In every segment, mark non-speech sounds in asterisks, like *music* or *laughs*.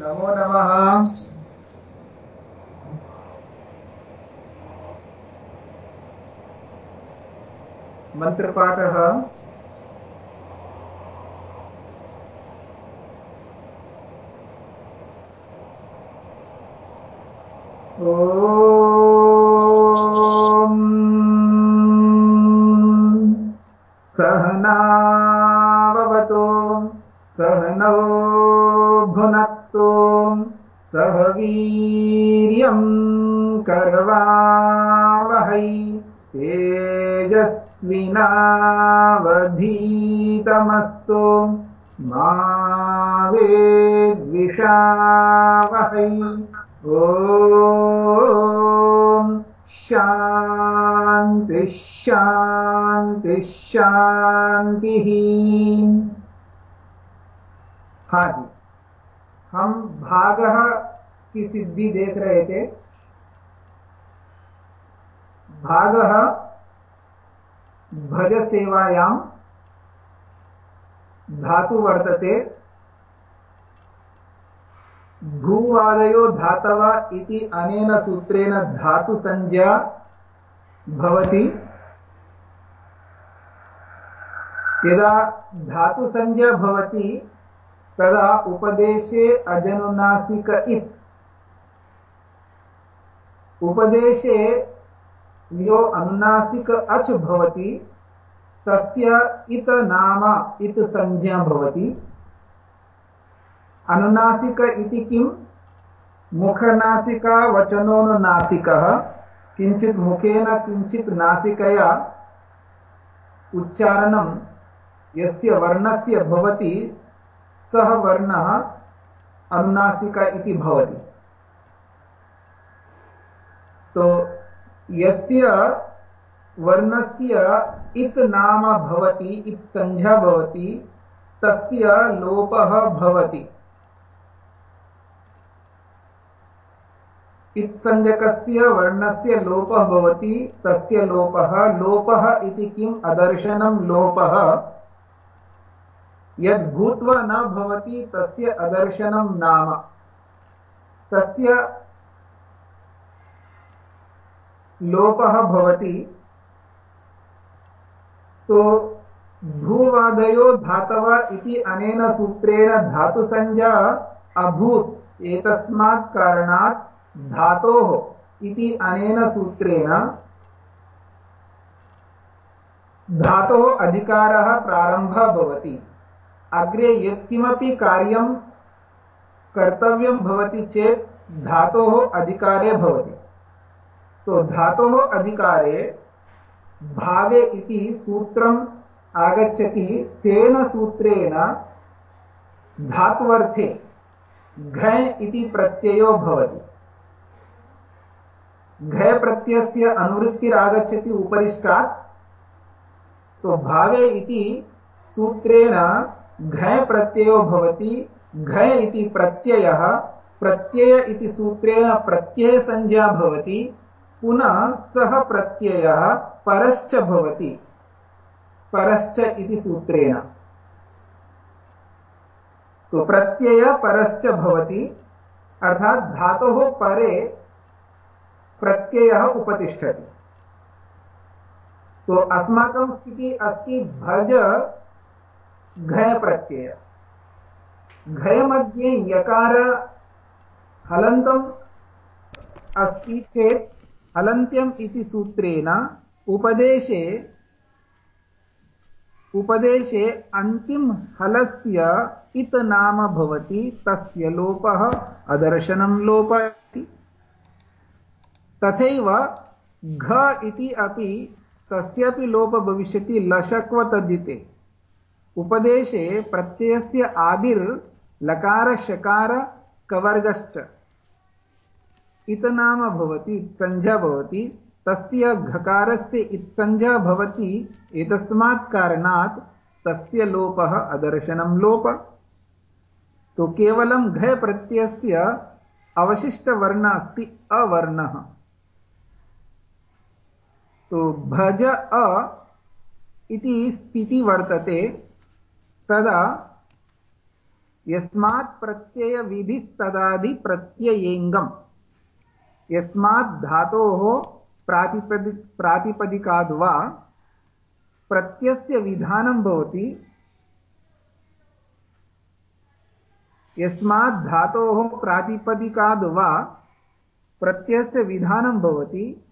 नमो नमः। मन्त्रपाठः तेजस्विनावधीतमस्तु मा वेद्विषावहै। ॐ शान्ति शान्ति शान्तिः। हाँ जी हम भाग की सिद्धि देख रहे थे। भाग भज सेवायां धातु वर्तते। भूवादयो धातव इति अनेन सूत्रेण धातुसंज्ञा भवति। यदा धातुसंज्ञा भवति, तदा उपदेशे अजनुनासिक इत्। उपदेशे यो अनुनासिक अच् भवति, तस्य इत नाम इत् संज्ञा भवति। अनुनासिक इति किम् मुखनासिका वचनोनुनासिकः किञ्चित् मुखेन किञ्चित् नासिकया उच्चारणं यस्य वर्णस्य भवति, सः वर्णः अनुनासिक इति भवति। तो यस्य वर्णस्य इत् नाम भवति इत् संज्ञा भवति, तस्य लोपः भवति। इत्सञ्जकस्य वर्णस्य लोपः भवति, तस्य लोपः लोपः इति किम्? अदर्शनं लोपः। यद् भूत्वा न भवति, तस्य अदर्शनं नाम। तस्य लोपः भवति। तो भूवादयो धातव इति अनेन सूत्रेण धातुसंज्ञा अभूत्। एतस्मात् कारणात् धातोः इति अनेन सूत्रेण धातोः अधिकारः प्रारम्भः भवति। अग्रे यत्किमपि कार्यं कर्तव्यं भवति चेत् धातोः अधिकारे भवति। तो धातोः अधिकारे भावे इति सूत्रम् आगच्छति, तेन सूत्रेण धात्वर्थे घ इति प्रत्ययो भवति। घय प्रत्ययस्य अनुवृत्तिरागच्छति उपरिष्टात् तो भावे इति सूत्रेण घय प्रत्ययो भवति घय इति प्रत्ययः, प्रत्यय इति सूत्रेण प्रत्ययसंज्ञा भवति पुनः सः प्रत्ययः परश्च भवति। परश्च इति सूत्रेण। तो प्रत्यय परश्च भवति, अर्थात् धातोः परे प्रत्ययः उपतिष्ठति। तो अस्माकं स्थितिः अस्ति भज घय प्रत्यय। घय मध्ये यकार हलन्तम् अस्ति चेत् हलन्त्यम् इति सूत्रेण उपदेशे उपदेशे अन्तिम हलस्य इत नाम भवति, तस्य लोपः अदर्शनं लोप इति तथैव घ इति अपि तस्यापि लोप भविष्यति लशक्व तद्धिते उपदेशे प्रत्ययस्य आदिर् लकार इतनाम भवति संज्ञा भवति। तस्य घकारस्य इत्संज्ञा भवति, एतस्मात् कारणात् तस्य लोपः अदर्शनं लोप। तो केवलं घ प्रत्ययस्य अवशिष्टवर्ण अस्ति, अवर्णः। तो भज अ इति स्थिति वर्तते, तदा यस्मात् प्रत्ययविधिस्तदादिप्रत्ययेङ्गम्। यस्मात् धातोः प्रातिपदि प्रातिपदिकाद् वा प्रत्ययस्य विधानं भवति। यस्मात् धातोः प्रातिपदिकाद् वा प्रत्ययस्य विधानं भवति।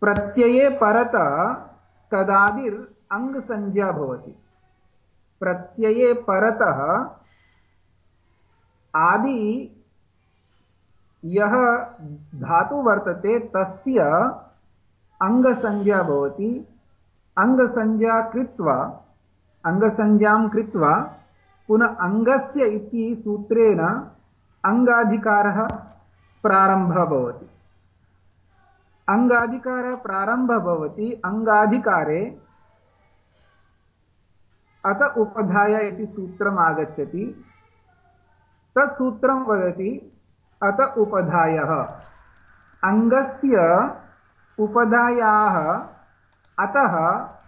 प्रत्यये परतः तदादिर् अङ्गसंज्ञा भवति। प्रत्यये परतः आदि यः धातु वर्तते तस्य अङ्गसंज्ञा भवति। अङ्गसंज्ञा कृत्वा अङ्गसंज्ञां कृत्वा पुनः अङ्गस्य इति सूत्रेण अङ्गाधिकारः प्रारम्भः भवति। अङ्गाधिकारः प्रारम्भः भवति अङ्गाधिकारे अत उपधाय इति सूत्रम् आगच्छति तत् वदति अत उपधायः। अङ्गस्य उपधायाः अतः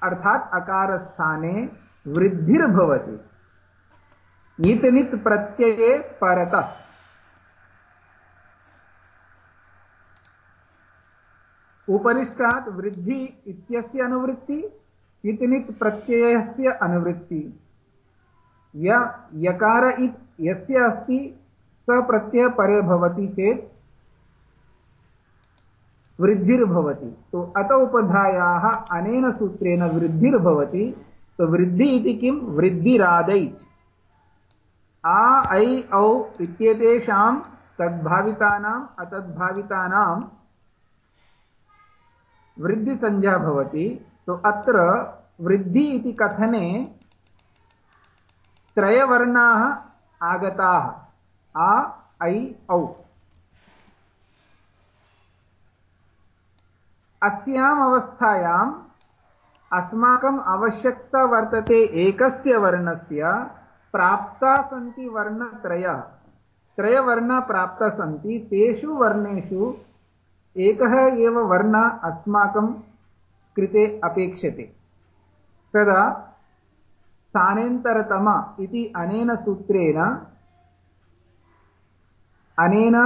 अर्थात् अकारस्थाने वृद्धिर्भवति। नित नित प्रत्यये परतः। उपरिष्टात् वृद्धि इत्यस्य अनुवृत्ति इतनित् प्रत्ययस्य अनुवृत्ति। य यकार इत्, यस्य अस्ति स प्रत्यय परे भवति चेत् वृद्धिर्भवति। तो अत उपधायाः अनेन सूत्रेण वृद्धिर्भवति। तो वृद्धि इति किं? वृद्धिरादैच्। आ, ऐ, औ इत्येतेषां तद्भावितानाम् अतद्भावितानां वृद्धिसंज्ञा भवति। तो अत्र वृद्धि इति कथने त्रयवर्णाः आगताः। आ ऐ औ। अस्याम् अवस्थायाम् अस्माकम् आवश्यकता वर्तते एकस्य वर्णस्य, प्राप्ता सन्ति वर्णत्रयः। त्रयवर्णा प्राप्ता सन्ति, तेषु वर्णेषु एकः एव वर्ण अस्माकं कृते अपेक्षते। तदा स्थानेन्तरतम इति अनेन सूत्रेण अनेन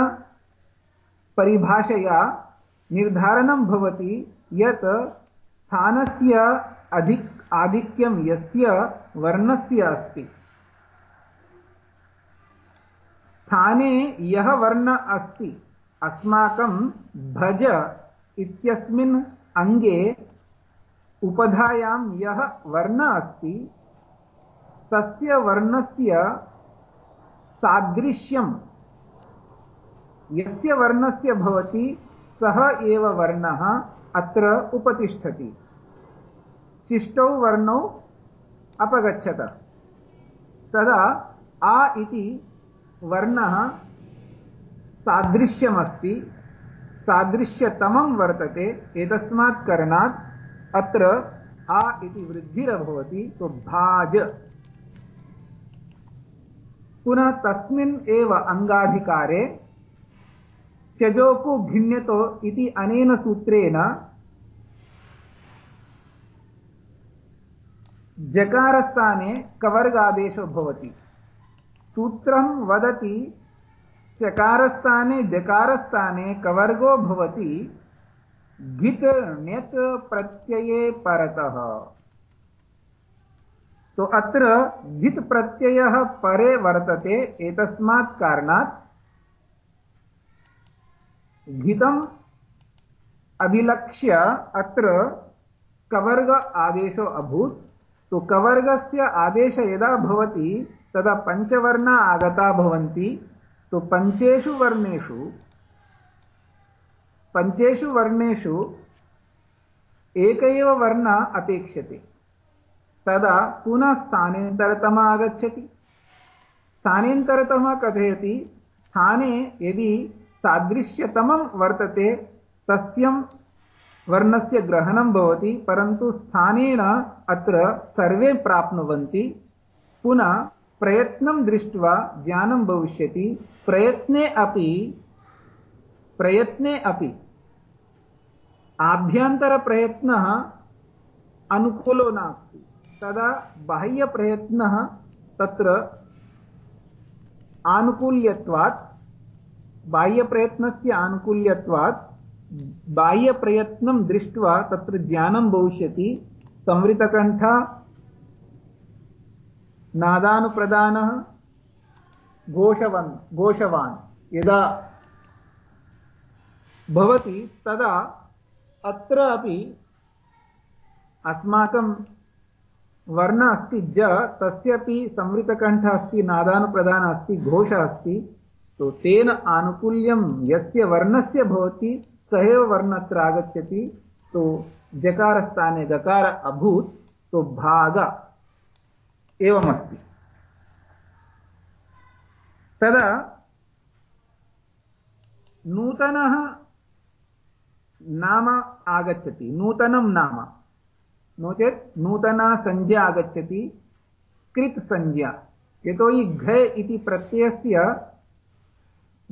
परिभाषया निर्धारणं भवति यत् स्थानस्य अधिक आधिक्यं यस्य वर्णस्य अस्ति। स्थाने यः वर्ण अस्ति, अस्माकं भज इत्यस्मिन् अङ्गे उपधायां यः वर्ण अस्ति, तस्य वर्णस्य सादृश्यं यस्य वर्णस्य भवति, सः एव वर्णः अत्र उपतिष्ठति। शिष्टौ, वर्णौ अपगच्छत। तदा आ इति वर्णः सादृश्यमस्ति, सादृश्यतमं वर्तते, एतस्मात् करणात् अत्र आ इति वृद्धिरभवति तो भाज। पुनः तस्मिन् एव अङ्गाधिकारे चजोको भिन्यतो इति अनेन सूत्रेण जकारस्थाने कवर्गादेशो भवति। सूत्रं वदति, चकारस्थाने जकारस्थाने कवर्गो भवति, घित ण्यत् प्रत्यये परतः। तो अत्र घित प्रत्ययः परे वर्तते, एतस्मात् कारणात् घितम् अभिलक्ष्य अत्र कवर्ग आदेशो अभूत्। तो कवर्गस्य आदेश यदा भवति, तदा पञ्चवर्णा आगता भवन्ति। तो पञ्चेषु वर्णेषु पञ्चेषु वर्णेषु एक एव वर्ण अपेक्षते। तदा पुनः स्थानेन्तरतमः आगच्छति। स्थानेन्तरतमः कथयति। स्थाने यदि सादृश्यतमं वर्तते, तस्यं वर्णस्य ग्रहणं भवति, परन्तु स्थानेन अत्र सर्वे प्राप्नुवन्ति। पुनः प्रयत्नं दृष्ट्वा ज्ञानं भविष्यति। प्रयत्ने अपि प्रयत्ने अपि आभ्यन्तरप्रयत्नः अनुकूलो नास्ति। तदा बाह्यप्रयत्नः तत्र आनुकूल्यत्वात् बाह्यप्रयत्नस्य आनुकूल्यत्वात्, बाह्यप्रयत्नं दृष्ट्वा तत्र ज्ञानं भविष्यति, संवृतकण्ठ, नादानुप्रदानः, घोषवन्, घोषवान्, यदा भवति तदा अत्र अपि अस्माकं वर्ण अस्ति ज, तस्यपि संवृतकण्ठ अस्ति, नादानुप्रदान अस्ति, घोष अस्ति। तो तेन आनुकूल्यं यस्य वर्णस्य भवति स एव वर्ण अत्र आगच्छति तो जकारस्थाने गकार अभूत् तो भाग एवमस्ति। तदा नूतनः नाम आगच्छति, नूतनं नाम। नो चेत् नूतना संज्ञा आगच्छति, कृत् संज्ञा। यतोहि घ इति प्रत्ययस्य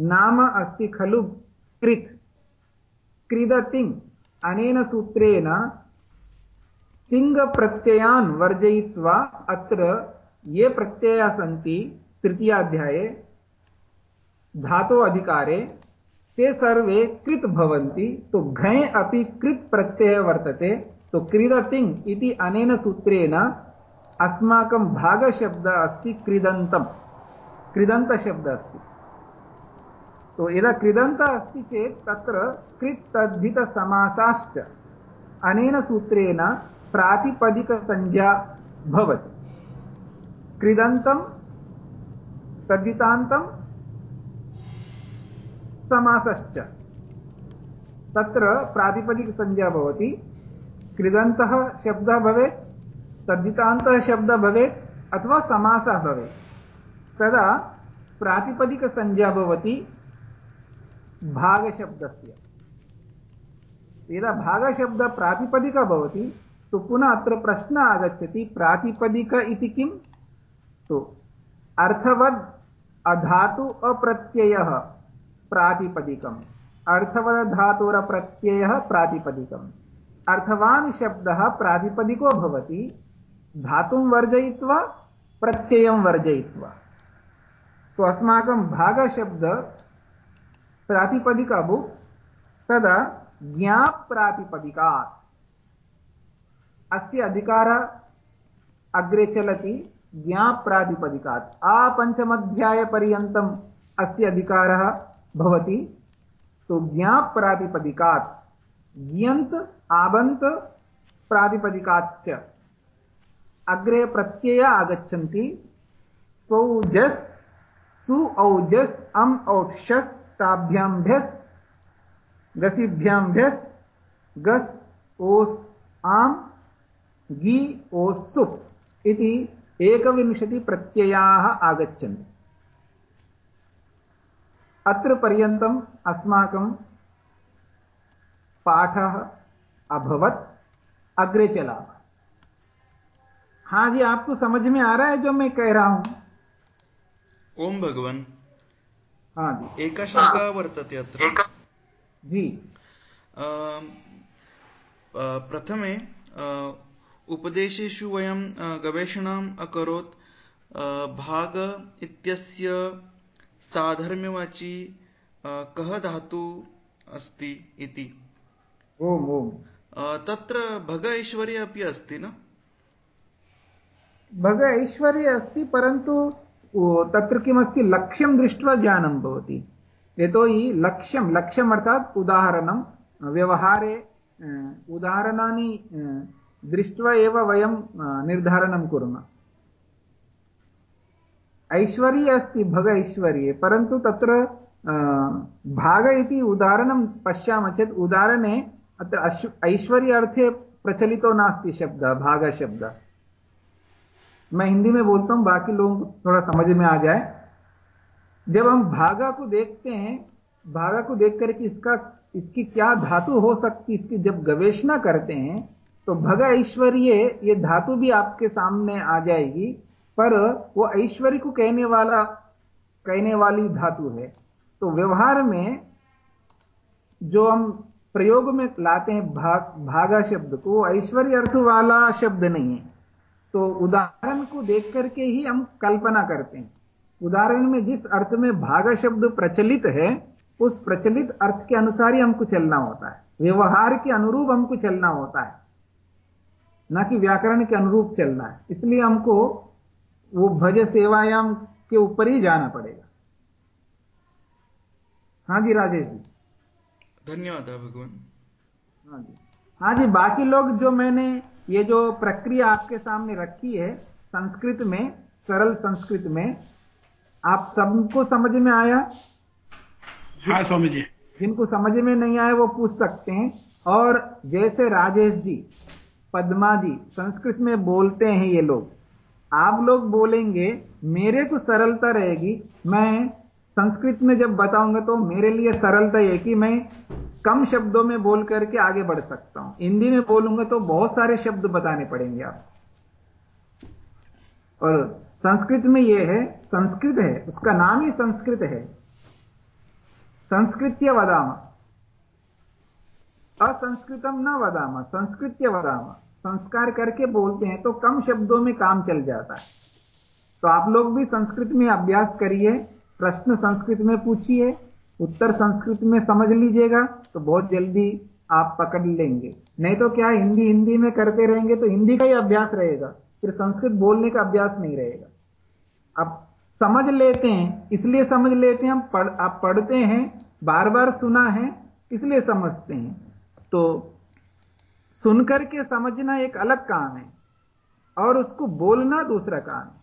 नाम अस्ति खलु? कृत्। क्रीदतिङ् अनेन सूत्रेण तिङ्गप्रत्ययान् वर्जयित्वा अत्र ये प्रत्ययाः सन्ति, तृतीयाध्याये, धातो अधिकारे, ते सर्वे कृत भवन्ति। तो घय अपि कृत प्रत्यय वर्तते। तो क्रीडतिङ् इति अनेन सूत्रेण अस्माकं भागशब्दः अस्ति क्रीदन्तम् क्रीदन्तशब्दः अस्ति। तो यदा कृदन्त अस्ति चेत् तत्र कृत् तद्धितसमासाश्च अनेन सूत्रेण प्रातिपदिकसंज्ञा भवति। कृदन्तं, तद्धितान्तं, समासश्च। तत्र प्रातिपदिकसंज्ञा भवति। कृदन्तः शब्दः भवेत्, तद्धितान्तः शब्दः भवेत्, अथवा समासः भवेत्। तदा प्रातिपदिकसंज्ञा भवति। भागशब्दस्य। यदा भागशब्दः प्रातिपदिकः भवति तो पुनः अत्र प्रश्नः आगच्छति, प्रातिपदिक इति किम्? तो अर्थवद् अधातु अप्रत्ययः प्रातिपदिकम्। अर्थवधातोरप्रत्ययः प्रातिपदिकम्। अर्थवान् शब्दः प्रातिपदिको भवति, धातुं वर्जयित्वा प्रत्ययं वर्जयित्वा। तो अस्माकं भागशब्द प्रातिपदिक अभु तदा ज्ञाप्रातिपदिकात् अस्य अधिकारः अग्रे चलति, ज्ञाप्रातिपदिकात्। आपञ्चमध्यायपर्यन्तम् अस्य अधिकारः भवति। तो ज्ञाप प्रातिपदिकात् ज्ञंत आबंत प्रातिपदिकाच्च अग्रे प्रत्यय आगच्छन्ति। स्वौजस् सु औजस् अम् औक्षस् ताभ्याम्भ्यस् गसिभ्याम्भ्यस् गस्, ओस्, आम्, गि, ओस् सुप् इति एकविंशतिप्रत्ययाः आगच्छन्ति। अत्र पर्यन्तम् अस्माकं पाठः अभवत। अग्रे चला हाँ जी आपको समझ में आ रहा है जो मैं कह रहा हूँ? ओम भगवान। एका शंका वर्तते अत्र। जी। प्रथमे उपदेशेषु वयं गवेषणाम् अकरोत्। भाग इत्यस्य साधर्म्यवाची कः धातु अस्ति इति। ओम् ओम्। तत्र भग ऐश्वर्य अपि अस्ति न? भग ऐश्वर्य अस्ति परन्तु तत्र किमस्ति लक्ष्यं दृष्ट्वा ज्ञानं भवति। यतोहि लक्ष्यं लक्ष्यम् उदाहरणं, व्यवहारे उदाहरणानि दृष्ट्वा एव वयं निर्धारणं कुर्मः। ऐश्वर्ये अस्ति, भग ऐश्वर्ये, परन्तु तत्र भाग इति उदाहरणं पश्यामः चेत् उदाहरणे अत्र ऐश्वर्य अर्थे प्रचलितो नास्ति शब्दः, भागशब्द। मैं हिंदी में बोलता हूँ, बाकी लोगों को थोड़ा समझ में आ जाए। जब हम भागा को देखते हैं, भागा को देख करके इसका, इसकी क्या धातु हो सकती, इसकी जब गवेषणा करते हैं तो भग ऐश्वर्य, ये धातु भी आपके सामने आ जाएगी, पर वो ऐश्वर्य को कहने वाला, कहने वाली धातु है। तो व्यवहार में जो हम प्रयोग में लाते हैं भाग, भागा शब्द को ऐश्वर्य अर्थ वाला शब्द नहीं है। तो उदाहरण को देख करके ही हम कल्पना करते हैं। उदाहरण में जिस अर्थ में भाग शब्द प्रचलित है उस प्रचलित अर्थ के अनुसार ही हमको चलना होता है। व्यवहार के अनुरूप हमको चलना होता है। न कि व्याकरण के अनुरूप चलना है। इसलिए हमको वो भज सेवायाम के ऊपर ही जाना पड़ेगा। हाँ जी राजेश जी। धन्यवाद भगवान। हाँ जी। हाँ जी बाकी लोग जो मैंने ये जो प्रक्रिया आपके सामने रखी है संस्कृत में सरल संस्कृत में आप सबको समझ में आया? हाँ स्वामी जी जिनको समझ में नहीं आया वो पूछ सकते हैं। और जैसे राजेश जी पद्मा जी संस्कृत में बोलते हैं ये लोग। आप लोग बोलेंगे मेरे को सरलता रहेगी मैं संस्कृत में जब बताऊँगा तो मेरे लिए सरलता है कि मैं कम शब्दों में बोल करके आगे बढ़ सकता हूँ। हिंदी में बोलूँगा तो बहुत सारे शब्द बताने पड़ेंगे आप। और संस्कृत में यह है, संस्कृत है, उसका नाम ही संस्कृत है। संस्कृत्य वदाम। असंस्कृतम न वदाम, संस्कृत्य वदाम। संस्कार करके बोलते हैं तो कम शब्दों में काम चल जाता है। तो आप लोग भी संस्कृत में अभ्यास करिए। प्रश्न संस्कृत में पूछिए, उत्तर संस्कृत में समझ लीजिएगा तो बहुत जल्दी आप पकड़ लेंगे। नहीं तो क्या हिंदी हिंदी में करते रहेंगे तो हिंदी का ही अभ्यास रहेगा, फिर संस्कृत बोलने का अभ्यास नहीं रहेगा। अब समझ लेते हैं, इसलिए समझ लेते हैं, हम पढ़, आप पढ़ते हैं बार बार सुना है, इसलिए समझते हैं। तो सुनकर के समझना एक अलग काम है, और उसको बोलना दूसरा काम है।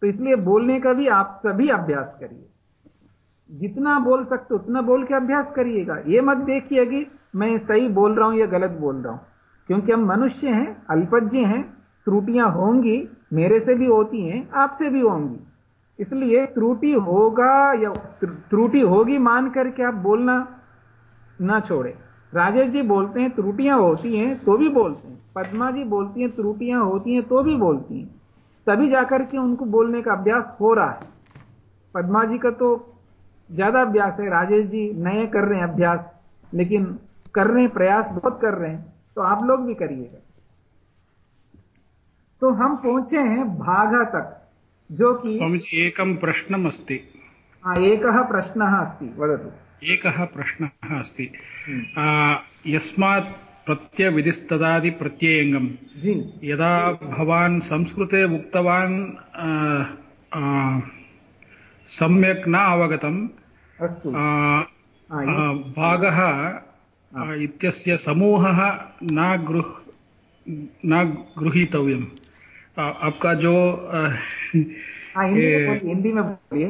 तो इसलिए बोलने का भी आप सभी अभ्यास करिए। जितना बोल सकते उतना बोल के अभ्यास करिएगा। ये मत देखिए कि मैं सही बोल रहा हूँ या गलत बोल रहा हूँ। क्योंकि हम मनुष्य हैं, अल्पज्ञ हैं, त्रुटियाँ होंगी, मेरे से भी होती हैं, आपसे भी होंगी। इसलिए त्रुटि होगा या त्रुटि होगी मान करके आप बोलना ना छोड़े। राजेश जी बोलते हैं, त्रुटियाँ होती हैं तो भी बोलते हैं। पद्मा जी बोलती हैं, त्रुटियाँ होती हैं तो भी बोलती हैं। तभी जाकर के उनको बोलने का अभ्यास हो रहा है। पदमा जी का तो ज़्यादा अभ्यास है राजेश जी नए कर रहे हैं अभ्यास लेकिन कर रहे हैं प्रयास बहुत कर रहे हैं तो आप लोग भी करिएगा। तो हम पहुँचे हैं भागा तक जो कि स्वामी जी एकम प्रश्नम अस्ति। एक प्रश्न अस्ति वदतु। एकः प्रश्नः अस्ति। यस्मात् प्रत्ययविधिस्तदादि प्रत्ययङ्गम् यदा भवान् संस्कृते उक्तवान् सम्यक् न अवगतम् भागः इत्यस्य समूहः न गृह न गृहीतव्यम्। आपका जो हिंदी में बोलिए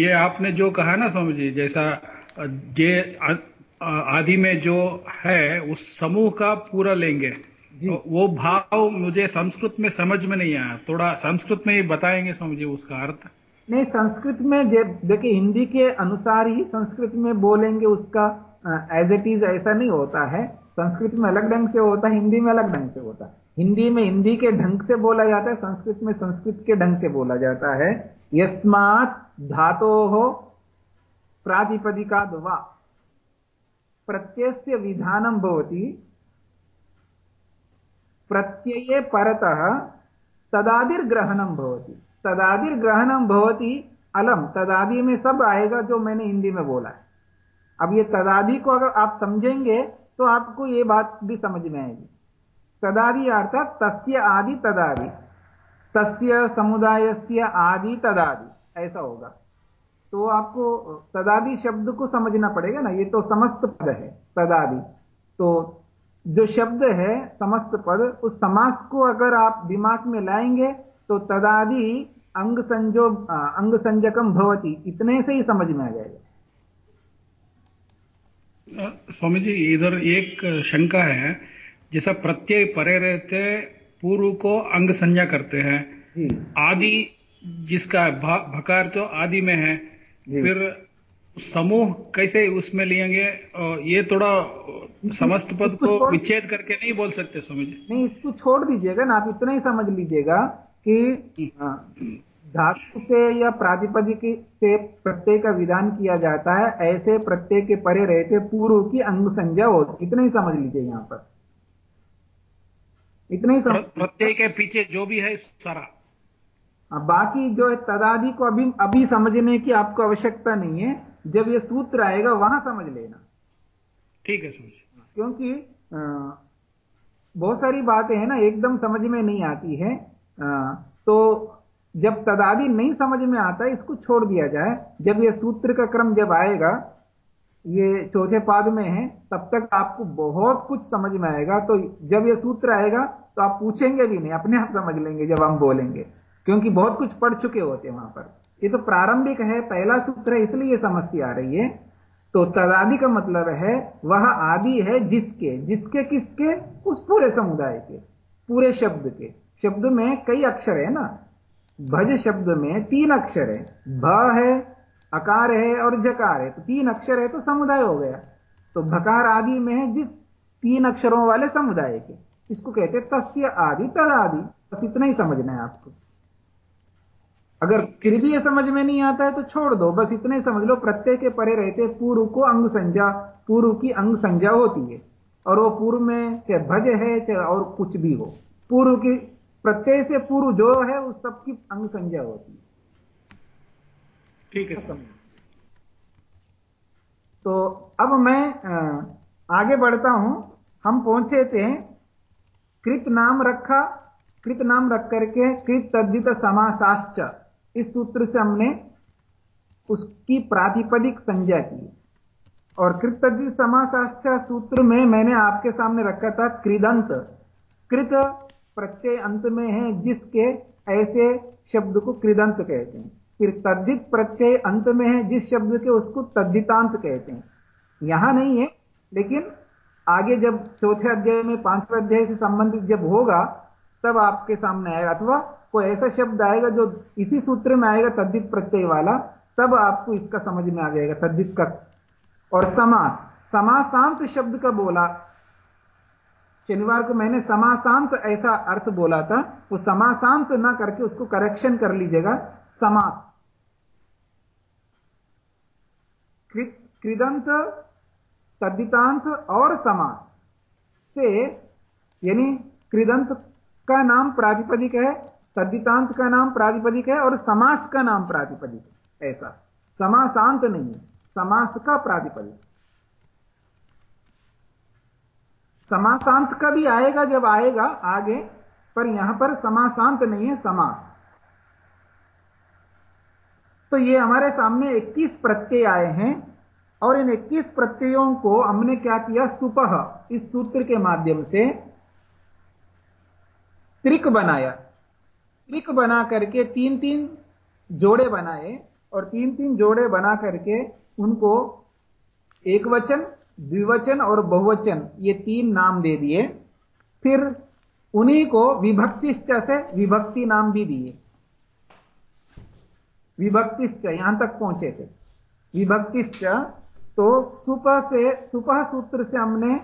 ये आपने जो कहा ना स्वामी जी जैसा जे आदि में जो है उस समूह का पूरा लेंगे। तो वो भाव मुझे संस्कृत में समझ में नहीं आया। थोड़ा संस्कृत में ही बताएँगे जी उसका अर्थ। नहीं संस्कृत में देखिए हिंदी के अनुसार ही संस्कृत में बोलेंगे उसका एज इट इज़ ऐसा नहीं होता है। संस्कृत में अलग ढंग से होता है हिंदी में अलग ढंग से होता है। हिंदी में हिंदी के ढंग से बोला जाता है संस्कृत में संस्कृत के ढंग से बोला जाता है। यस्मात् धातो हो प्रातिपदिका प्रत्ययस्य विधानं भवति। प्रत्यये परतः तदादिर्ग्रहणं भवति। तदादिर्ग्रहणं भवति अलम। तदादि में सब आएगा जो मैंने हिंदी में बोला है। अब ये तदादि को अगर आप समझेंगे तो आपको ये बात भी समझ में आएगी। तदादि अर्थात तस्य आदि तदादि। तस्य समुदायस्य आदि तदादि। ऐसा होगा। तो आपको तदादि शब्द को समझना पड़ेगा ना ये तो समस्त पद है तदादि तो जो शब्द है समस्त पद उस समास को अगर आप दिमाग में लाएँगे तो तदादि अंग संजो अंग संजकम भवती इतने से ही समझ में आ जाएगा। स्वामी जी इधर एक शंका है जैसा प्रत्यय परे रहते पूर्व को अंग संज्ञा करते हैं। आदि जिसका भकार तो आदि में है फिर समूह कैसे उसमें लेंगे? ये थोड़ा समस्त पद को विच्छेद करके नहीं बोल सकते स्वामी जी नहीं इसको छोड़ दीजिएगा ना आप इतना ही समझ लीजिएगा कि धातु से या प्रातिपदिक से प्रत्यय का विधान किया जाता है ऐसे प्रत्यय के परे रहते पूर्व की अंग संज्ञा होती इतना ही समझ लीजिए यहाँ पर। इतना ही समझ प्रत्यय के पीछे जो भी है सारा। बाकी जो है तदादि को अभी अभी समझने की आपको आवश्यकता नहीं है। जब ये सूत्र आएगा वहाँ समझ लेना। ठीक है समझ। क्योंकि बहुत सारी बातें हैं ना एकदम समझ में नहीं आती है। आ, तो जब तदादि नहीं समझ में आता है इसको छोड़ दिया जाए। जब ये सूत्र का क्रम जब आएगा ये चौथे पाद में है तब तक आपको बहुत कुछ समझ में आएगा। तो जब ये सूत्र आएगा तो आप पूछेंगे भी नहीं अपने आप समझ लेंगे जब हम बोलेंगे। क्योंकि बहुत कुछ पढ़ चुके होते हैं वहाँ पर। ये तो प्रारंभिक है, पहला सूत्र है, इसलिए समस्या आ रही है। तो तदादि का मतलब है, वह आदि है जिसके जिसके किसके? उस पूरे समुदाय के, पूरे शब्द के। शब्द में कई अक्षर है ना? भज शब्द में तीन अक्षर है। भ है, अकार है और जकार है। तो तीन अक्षर है तो समुदाय हो गया। तो भकार आदि में है जिस तीन अक्षरों वाले समुदाय के। इसको कहते तस्य आदि तद आदि बस इतना ही समझना है आपको। अगर फिर भी ये समझ में नहीं आता है तो छोड़ दो। बस इतने समझ लो प्रत्यय के परे रहते पूर्व को अंग संज्ञा पूर्व की अंग संज्ञा होती है। और वो पूर्व में चाहे भज है चाहे और कुछ भी हो। पूर्व की प्रत्यय से पूर्व जो है उस सबकी अंग संज्ञा होती है। ठीक है। तो अब मैं आगे बढ़ता हूँ। हम पहुँचे थे कृत नाम रखा कृत नाम रख करके कृत तद्धित समासाश्च। इस सूत्र से हमने उसकी प्रातिपदिक संज्ञा की। और कृत तद्धित समासाश्च सूत्र में मैंने आपके सामने रखा था कृदंत। कृत प्रत्यय अंत में है, जिसके ऐसे शब्द को कृदंत कहते हैं। फिर तद्धित प्रत्यय अंत में है, जिस शब्द के उसको तद्धितांत कहते हैं। यहाँ नहीं है, लेकिन आगे जब चौथे अध्याय में पाँचवें अध्याय से संबंधित जब होगा, तब आपके सामने आएगा। अथवा कोई ऐसा शब्द आएगा जो इसी सूत्र में आएगा तद्धित प्रत्यय वाला, तब आपको इसका समझ में आ जाएगा तद्धित का और समास। समासांत शब्द का बोला। शनिवार को मैंने समासांत ऐसा अर्थ बोला था, वो समासांत ना करके उसको करेक्शन कर लीजिएगा। समास। कृदंत तद्दितांत और समास से, यानी कृदंत का नाम प्रातिपदिक है तद्दितांत का नाम प्रातिपदिक है और समास का नाम प्रातिपदिक है। ऐसा। समासांत नहीं है। समास का प्रातिपदिक। समासांत का भी आएगा जब आएगा आगे, पर यहाँ पर समासांत नहीं है, समास। तो ये हमारे सामने 21 प्रत्यय आए हैं और इन 21 प्रत्ययों को हमने क्या किया? सुपह, इस सूत्र के माध्यम से त्रिक बनाया। त्रिक बना करके तीन तीन जोड़े बनाए और तीन तीन जोड़े बना करके उनको एक वचन द्विवचन और बहुवचन ये तीन नाम दे दिए। फिर उन्हीं को विभक्तिश्च से विभक्ति नाम भी दिए। विभक्तिश्च यहाँ तक पहुँचे थे। विभक्तिश्च तो सुपह से, सुपह सूत्र से हमने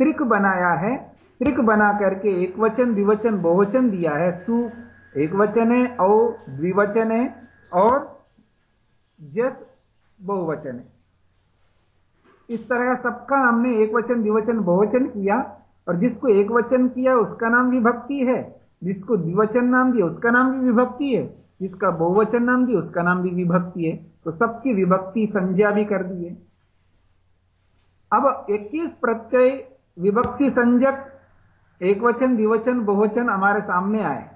त्रिक बनाया है। त्रिक बना करके एक वचन द्विवचन, बहुवचन दिया है। सु एक वचन है और द्विवचन है और जस बहुवचन। है इस तरह का सबका हमने एक वचन द्विवचन, बहुवचन किया और जिसको एक वचन किया उसका नाम विभक्ति है। जिसको द्विवचन नाम दिया उसका नाम भी विभक्ति है। जिसका बहुवचन नाम दिया उसका नाम भी विभक्ति है। तो सबकी विभक्ति संज्ञा भी कर दी है। अब 21 प्रत्यय विभक्ति संजक एक वचन द्विवचन, बहुवचन हमारे सामने आए।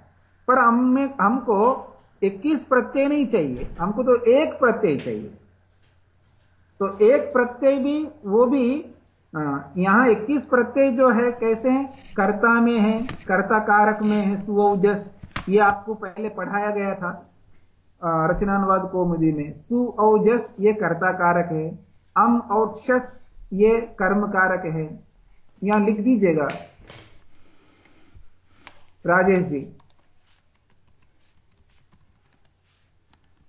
पर हमें, हमको 21 प्रत्यय नहीं चाहिए। हमको तो एक प्रत्यय चाहिए। तो एक प्रत्यय भी, वो भी यहाँ 21 प्रत्यय जो है, कैसे हैं? कर्ता में है, कर्ता कारक में है सुओजस ये आपको पहले पढ़ाया गया था रचनानुवाद कोमुदी में। सुओजस ये कर्ता कारक है। अम और शस, ये कर्म कारक है। यहाँ लिख दीजिएगा। राजेश जी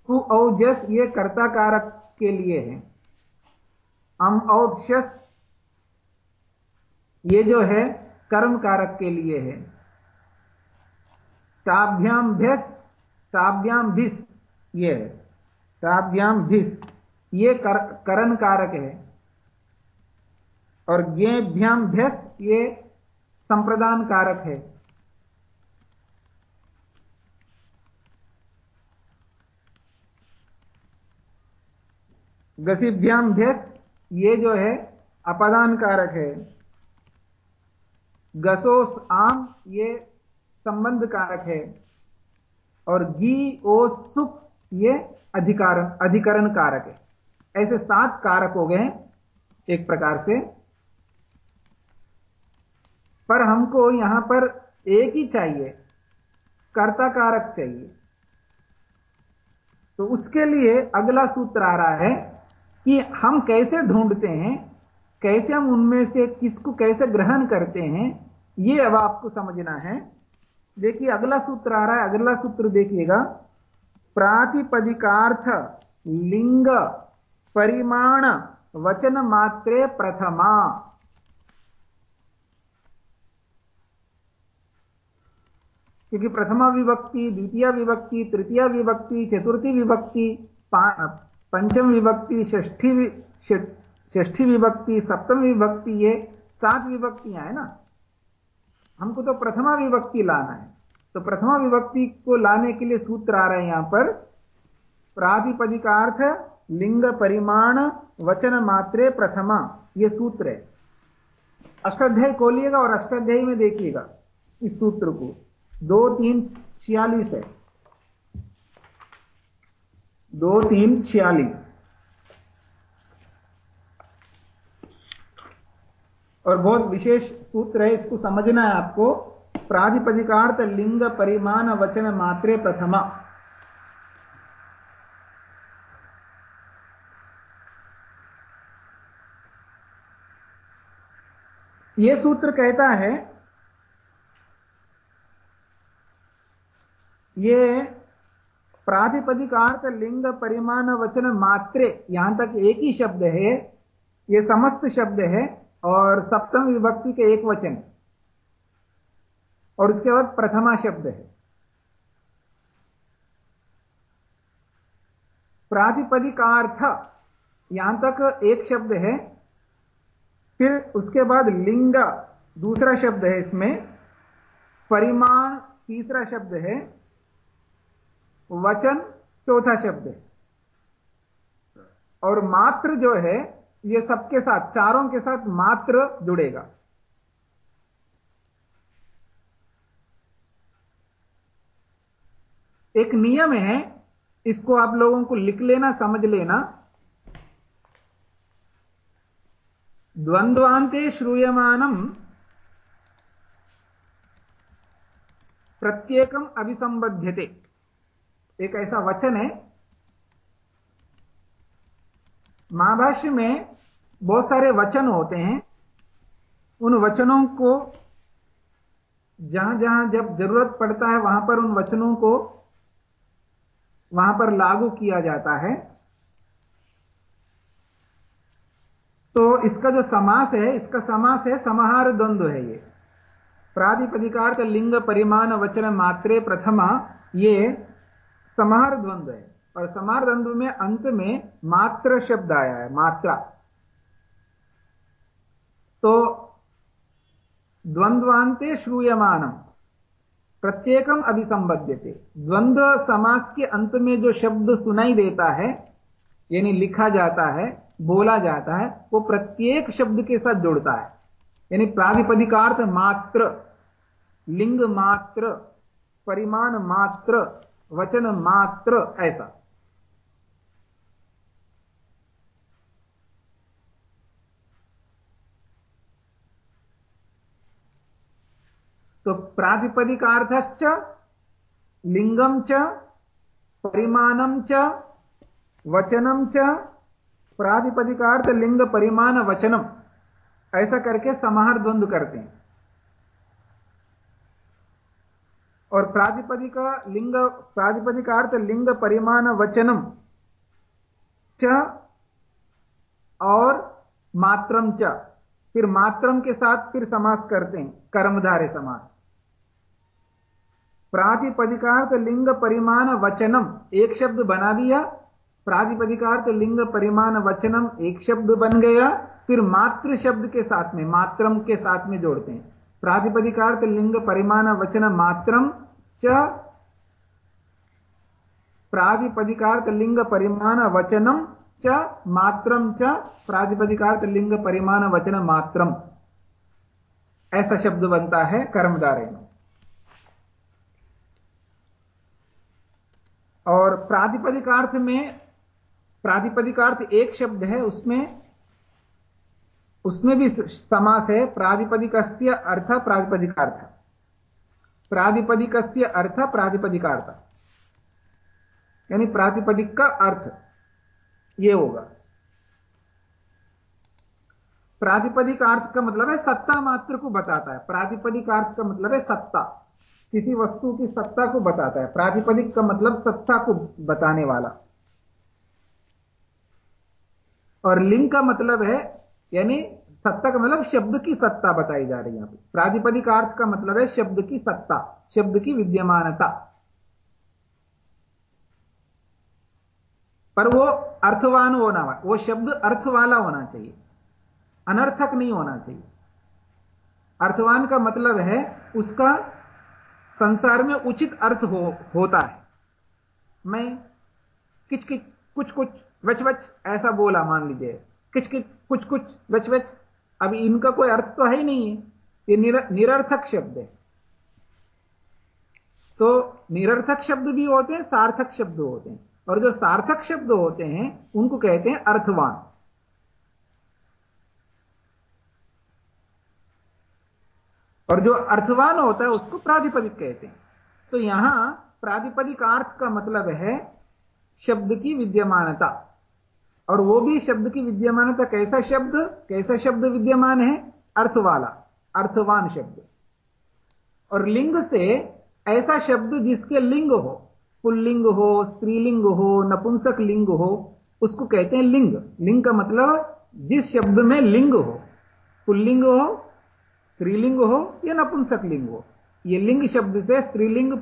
सुओजस ये कर्ता कारक के लिए है। अम और शस ये जो है कर्म कारक के लिए है। ताभ्याम भ्यस ताभ्याम भिस ये है। ताभ्याम भिस ये कर, करण कारक है। और ज्ञेभ्याम भ्यस ये संप्रदान कारक है। गसिभ्याम भ्यस ये जो है अपदान कारक है। गसोस आम, ये संबंध कारक है। और गी, ओ, सुप, ये अधिकारण अधिकरण कारक है। ऐसे सात कारक हो गए एक प्रकार से। पर हमको यहाँ पर एक ही चाहिए कर्ता कारक चाहिए। तो उसके लिए अगला सूत्र आ रहा है कि हम कैसे ढूंढते हैं, कैसे हम उनमें से किसको कैसे ग्रहण करते हैं यह अब आपको समझना है। देखिए, अगला सूत्र आ रहा है, अगला सूत्र देखिएगा। प्रातिपदिकार्थ लिंग परिमाण वचन मात्रे प्रथमा। क्योंकि प्रथमा विभक्ति, द्वितीय विभक्ति, तृतीय विभक्ति, चतुर्थी विभक्ति पंचम विभक्ति, षष्ठी षष्ठी विभक्ति, सप्तम विभक्ति, ये सात विभक्तियाँ है ना? हमको तो प्रथमा विभक्ति लाना है। तो प्रथमा विभक्ति को लाने के लिए सूत्र आ रहे हैं यहाँ पर। प्रातिपदिकार्थ, लिंग परिमाण, वचन मात्रे, प्रथमा, ये सूत्र है। अष्टाध्याय खोलिएगा और अष्टाध्याय में देखिएगा इस सूत्र को। दो, तीन, छियालीस है। दो तीन छियालीस। और बहुत विशेष सूत्र है, इसको समझना है आपको। प्राधिपदिकार्थ लिंग परिमाण वचन मात्रे प्रथमा। यह सूत्र कहता है ये प्राधिपदिकार्थ लिंग परिमाण वचन मात्रे, यहाँ तक एक ही शब्द है, ये समस्त शब्द है, और सप्तम विभक्ति के एक वचन। और उसके बाद प्रथमा शब्द है। प्रातिपदिकार्थ यहाँ तक एक शब्द है, फिर उसके बाद लिंग, दूसरा शब्द है इसमें, परिमाण, तीसरा शब्द है वचन चौथा शब्द है। और मात्र जो है, ये सबके साथ, चारों के साथ मात्र जुड़ेगा। एक नियम है, इसको आप लोगों को लिख लेना, समझ लेना। द्वंद्वांते श्रूयमानम प्रत्येकम अभिसंबध्यते। एक ऐसा वचन है। महाभाष्य में बहुत सारे वचन होते हैं। उन वचनों को जहाँ जहाँ जब ज़रूरत पड़ता है, वहाँ पर उन वचनों को वहाँ पर लागू किया जाता है। तो इसका जो समास है, इसका समास है समाहार द्वंद्व है ये। प्राधिपदिकार्थ लिंग परिमाण वचन मात्रे प्रथमा ये समाहार द्वंद्व है। और समाहार द्वंद्व में अंत में मात्र शब्द आया है, मात्रा। तो द्वंद्वांते श्रूयमानम। प्रत्येकम अभिसंबद्ध द्वंद्व समास के अंत में जो शब्द सुनाई देता है, यानी लिखा जाता है, बोला जाता है, वो प्रत्येक शब्द के साथ जुड़ता है। यानी प्राधिपदिकार्थ मात्र, लिंग मात्र, परिमाण मात्र वचन मात्र ऐसा। तो प्रातिपदिकार्थश्च लिंगम च परिमाणम च वचनम च प्रातिपदिकार्थ लिंग, परिमाण, वचनम, ऐसा करके समाहार द्वंद्व करते हैं। और प्रातिपदिक लिंग प्रातिपदिकार्थ लिंग परिमाण वचनम, च और मात्रम च। फिर मात्रम के साथ फिर समास करते हैं, कर्मधारे समास। प्रातिपदिकार्थ लिंग परिमाण वचनम, एक शब्द बना दिया। प्रातिपदिकार्थ लिंग परिमाण वचनम, एक शब्द बन गया। फिर मात्र शब्द के साथ में, मात्रम के साथ में जोड़ते हैं। प्रातिपदिकार्थ लिंग परिमाण वचन मात्रम च प्रातिपदिकार्थ लिंग परिमाण वचनम च मात्रम च प्रातिपदिकार्थ लिंग परिमाण वचन मात्रम ऐसा शब्द बनता है कर्मदारेण और प्रातिपदिकार्थ में प्रातिपदिकार्थ एक शब्द है, उसमें उसमें भी समास है प्रातिपदिक अर्थ प्रातिपदिकार्थ। प्रातिपदिक अर्थ, प्रातिपदिकार्थ। यानी प्रातिपदिक का अर्थ यह होगा। प्रातिपदिक अर्थ का मतलब है सत्ता मात्र को बताता है। प्रातिपदिक अर्थ का मतलब है सत्ता। किसी वस्तु की सत्ता को बताता है। प्रातिपदिक का मतलब सत्ता को बताने वाला। और लिंग का मतलब है, यानी सत्ता का मतलब शब्द की सत्ता बताई जा रही है यहाँ पर प्रातिपदिक अर्थ का मतलब है शब्द की सत्ता शब्द की विद्यमानता। पर वो अर्थवान होना वो शब्द अर्थ वाला होना चाहिए। अनर्थक नहीं होना चाहिए। अर्थवान का मतलब है उसका संसार में उचित अर्थ हो, होता है। मैं किच किच कुछ कुछ वच वच ऐसा बोला मान लीजिए। किच किच कुछ कुछ वच वच अब इनका कोई अर्थ तो है ही नहीं है। ये निर, निरर्थक शब्द है। तो निरर्थक शब्द भी होते हैं सार्थक शब्द होते हैं। और जो सार्थक शब्द होते हैं उनको कहते हैं अर्थवान। और जो अर्थवान होता है उसको प्राधिपदिक कहते हैं। तो यहाँ प्राधिपदिक अर्थ का मतलब है शब्द की विद्यमानता। और वो भी शब्द की विद्यमानता कैसा शब्द? कैसा शब्द विद्यमान है? अर्थ वाला अर्थवान शब्द। और लिंग से ऐसा शब्द जिसके लिंग हो, पुल्लिंग हो, स्त्रीलिंग हो, नपुंसक लिंग हो, उसको कहते हैं लिंग। लिंग का मतलब जिस शब्द में लिंग हो, पुल्लिंग हो, स्त्रीलिंग हो या नपुंसक लिंग हो यह लिंग शब्द से स्त्रीलिंग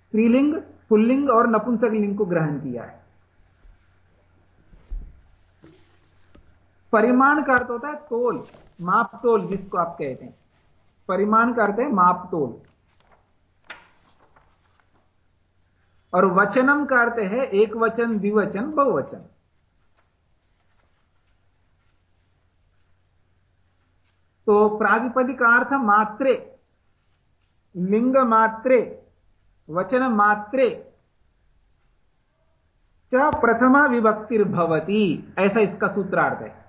स्त्रीलिंग, पुल्लिंग और नपुंसक लिंग को ग्रहण किया है। परिमाण का अर्थ होता है तोल, माप तोल, जिसको आप कहते हैं। परिमाण का अर्थ है माप तोल। और वचनम का अर्थ है एक वचन, द्विवचन, बहुवचन। तो प्रातिपदिकार्थ मात्रे, लिंग मात्रे, वचन मात्रे, च प्रथमा विभक्तिर्भवती, ऐसा इसका सूत्रार्थ है।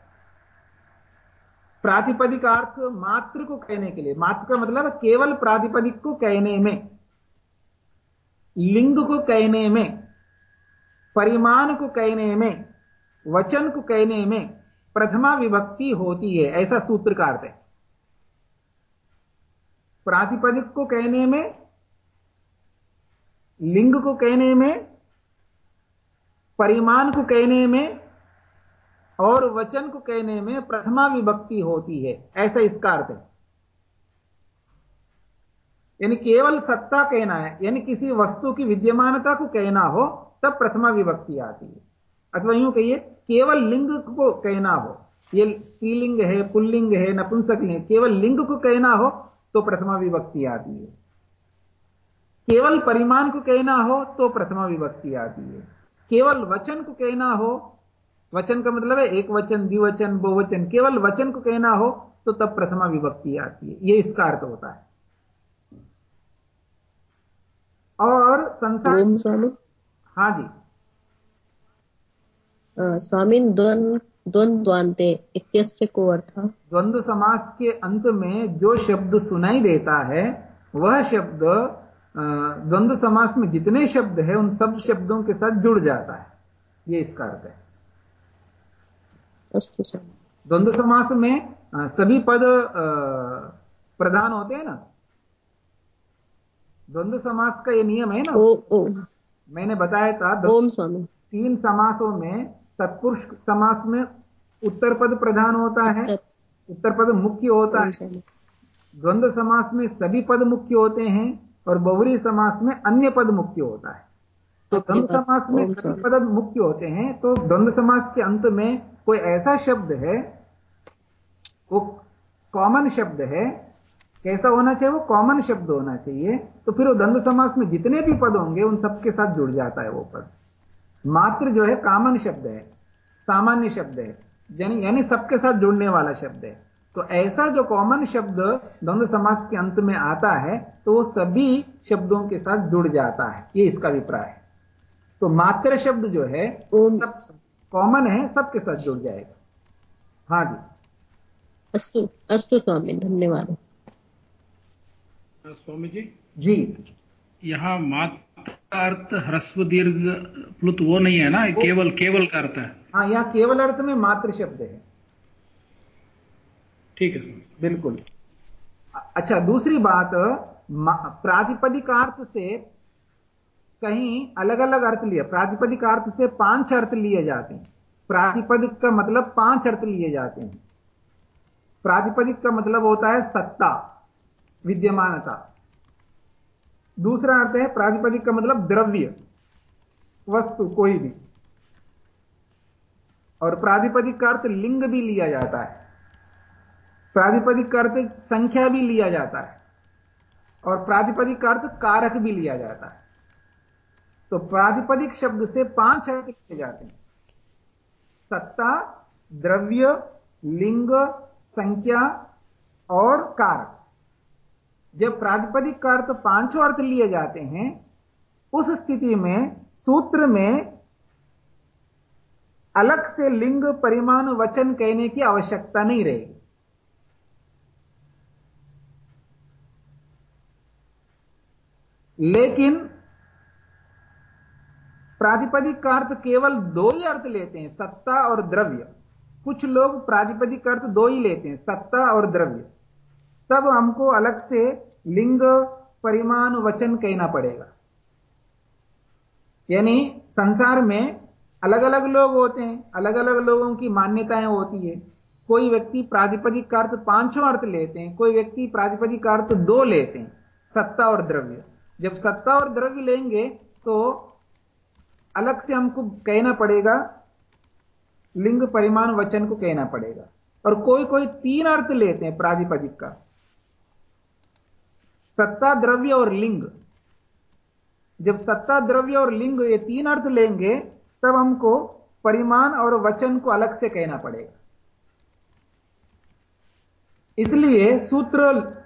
प्रातिपदिकार्थ मात्र को कहने के लिए, मात्र का मतलब केवल प्रातिपदिक को कहने में, लिंग को कहने में, परिमाण को कहने में, वचन को कहने में प्रथमा विभक्ति होती है, ऐसा सूत्र का अर्थ है। प्रातिपदिक को कहने में, लिंग को कहने में, परिमाण को कहने में और वचन को कहने में प्रथमा विभक्ति होती है। ऐसा इसका अर्थ है। यानी केवल सत्ता कहना है, यानी किसी वस्तु की विद्यमानता को कहना हो, तब प्रथमा विभक्ति आती है। अथवा यूँ कहिए, केवल लिंग को कहना हो, ये स्त्रीलिंग है, पुल्लिंग है, नपुंसक लिंग केवल लिंग को कहना हो तो प्रथमा विभक्ति आती है। केवल परिमाण को कहना हो तो प्रथमा विभक्ति आती है। केवल वचन को कहना हो वचन का मतलब है एक वचन द्विवचन बहुवचन केवल वचन को कहना हो तो तब प्रथमा विभक्ति आती है। यह इसका अर्थ होता है। और संसार हाँ जी। स्वामी द्वंद्वान्ते इत्यस्य को अर्थ? द्वंद्व समास के अंत में जो शब्द सुनाई देता है वह शब्द द्वंद्व समास में जितने शब्द है उन सब शब्दों के साथ जुड़ जाता है। यह इसका अर्थ है। द्वंद्व समास में सभी पद प्रधान होते हैं ना? द्वंद्व समास का ये नियम है ना? ओ, ओ, मैंने बताया था ओम स्वामी। तीन समासों में तत्पुरुष समास में उत्तर पद प्रधान होता है उत्तर। पद मुख्य होता है। द्वंद्व समास में सभी पद मुख्य होते हैं और बहुरी समास में अन्य पद मुख्य होता है। तो द्वंद्व समास में सभी पद मुख्य होते हैं तो द्वंद्व समास के अंत में कोई ऐसा शब्द है वो कॉमन शब्द है कैसा होना चाहिए वो कॉमन शब्द होना चाहिए तो फिर वो द्वंद्व समास में जितने भी पद होंगे उन सबके साथ जुड़ जाता है वो पद। मात्र जो है कामन शब्द है सामान्य शब्द है यानी यानी सबके साथ जुड़ने वाला शब्द है। तो ऐसा जो कॉमन शब्द द्वंद्व समास के अंत में आता है तो वो सभी शब्दों के साथ जुड़ जाता है ये इसका अभिप्राय है। तो मात्र शब्द जो है सब कॉमन है सबके साथ जुड़ जाएगा। हाँ जी। अस्तु अस्तु स्वामी धन्यवाद। स्वामी जी जी। यहाँ मात्र अर्थ ह्रस्व दीर्घ प्लुत वो नहीं है ना केवल केवल का अर्थ है। हाँ यहाँ केवल अर्थ में मात्र शब्द है। ठीक है बिल्कुल। अच्छा दूसरी बात प्रातिपदिकार्थ से कहीं अलग अलग अर्थ लिए। प्रातिपदिकार्थ से पाँच अर्थ लिए जाते हैं। प्रातिपदिक का मतलब पाँच अर्थ लिए जाते हैं। प्रातिपदिक का मतलब होता है सत्ता, विद्यमानता। दूसरा अर्थ है प्रातिपदिक का मतलब द्रव्य, वस्तु, कोई भी। और प्रातिपदिक का अर्थ लिंग भी लिया जाता है। प्रातिपदिक का अर्थ संख्या भी लिया जाता है। और प्रातिपदिक का अर्थ कारक भी लिया जाता है। तो प्रातिपदिक शब्द से पाँच अर्थ लिए जाते हैं। सत्ता, द्रव्य, लिंग, संख्या और कारक। जब प्रातिपदिक का अर्थ पाँचों अर्थ लिए जाते हैं, उस स्थिति में, सूत्र में अलग से लिंग परिमाण वचन कहने की आवश्यकता नहीं रहेगी। लेकिन प्रातिपदिक का अर्थ केवल दो ही अर्थ लेते हैं, सत्ता और द्रव्य। कुछ लोग प्रातिपदिक अर्थ दो ही लेते हैं, सत्ता और द्रव्य। तब हमको अलग से लिंग, परिमाण, वचन कहना पड़ेगा। यानी संसार में अलग अलग लोग होते हैं अलग अलग लोगों की मान्यताएँ होती है। कोई व्यक्ति प्रातिपदिक का अर्थ पाँचों अर्थ लेते हैं, कोई व्यक्ति प्रातिपदिक का अर्थ दो लेते हैं, सत्ता और द्रव्य। जब सत्ता और द्रव्य लेंगे तो अलग से हमको कहना पड़ेगा, लिंग परिमाण वचन को कहना पड़ेगा। और कोई कोई तीन अर्थ लेते हैं प्रातिपदिक का। सत्ता, द्रव्य और लिंग। जब सत्ता, द्रव्य और लिंग ये तीन अर्थ लेंगे, तब हमको परिमाण और वचन को अलग से कहना पड़ेगा। इसलिए सूत्र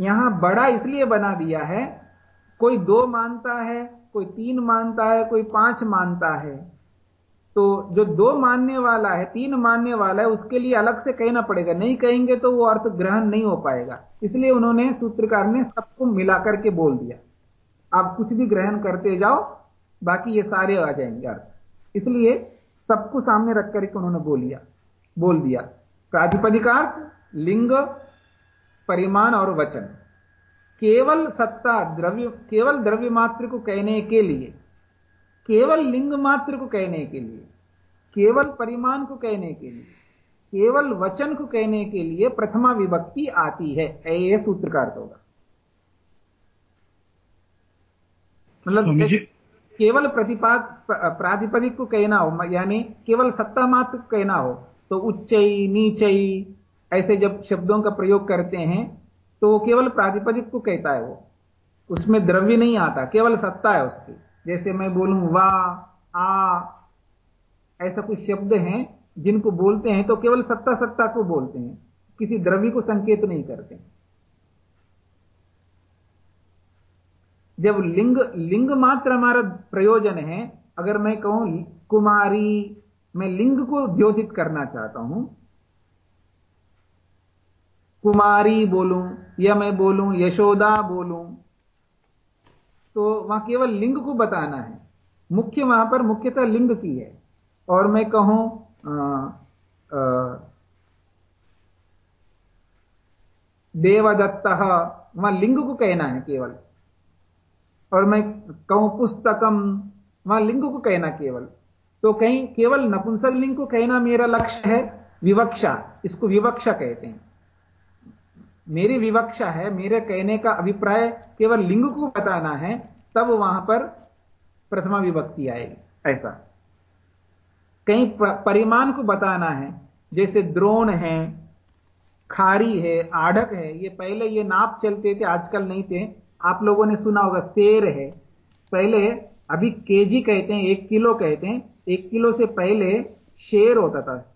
यहाँ बड़ा इसलिए बना दिया है, कोई दो मानता है कोई तीन मानता है, कोई पाँच मानता है तो जो दो मानने वाला है, तीन मानने वाला है, उसके लिए अलग से कहना पड़ेगा। नहीं कहेंगे तो वो अर्थ ग्रहण नहीं हो पाएगा। इसलिए उन्होंने सूत्रकार ने सबको मिलाकर के बोल दिया। आप कुछ भी ग्रहण करते जाओ, बाकी ये सारे आ जाएँगे अर्थ। इसलिए सबको सामने रख करके उन्होंने बोलिया बोल दिया। प्रातिपदिकार्थ, लिंग, परिमाण और वचन। केवल सत्ता द्रव्य केवल द्रव्य मात्र को कहने के लिए केवल लिंग मात्र को कहने के लिए केवल परिमाण को कहने के लिए केवल वचन को कहने के लिए प्रथमा विभक्ति आती है। यह सूत्र का अर्थ होगा। मतलब केवल प्रतिपाद प्रातिपदिक को कहना हो यानी केवल सत्ता मात्र को कहना हो तो उच्चई नीचई ऐसे जब शब्दों का प्रयोग करते हैं तो वो केवल प्रातिपदिक को कहता है वो। उसमें द्रव्य नहीं आता, केवल सत्ता है उसकी। जैसे मैं बोलूँ वा, आ, ऐसा कुछ शब्द हैं जिनको बोलते हैं तो केवल सत्ता सत्ता को बोलते हैं। किसी द्रव्य को संकेत नहीं करते। जब लिंग लिंग मात्र हमारा प्रयोजन है, अगर मैं कहूँ कुमारी, मैं लिंग को द्योतित करना चाहता हूँ कुमारी बोलूँ, या मैं बोलूँ, यशोदा बोलूँ। तो वहाँ केवल लिंग को बताना है। मुख्य वहाँ पर मुख्यतः लिंग की है। और मैं कहूँ देवदत्त, वहाँ लिंग को कहना है केवल। और मैं कहूँ, पुस्तकम, वहाँ लिंग को कहना केवल। तो कहीं केवल नपुंसक लिंग को कहना मेरा लक्ष्य है, विवक्षा, इसको विवक्षा कहते हैं। मेरी विवक्षा है, मेरे कहने का अभिप्राय केवल लिंग को बताना है, तब वहाँ पर प्रथमा विभक्ति आएगी। ऐसा। कहीं परिमाण को बताना है, जैसे द्रोण है, खारी है, आढ़क है, ये पहले ये नाप चलते थे, आजकल नहीं थे। आप लोगों ने सुना होगा, शेर है। पहले अभी केजी कहते हैं, एक किलो कहते हैं। एक किलो से पहले शेर होता था।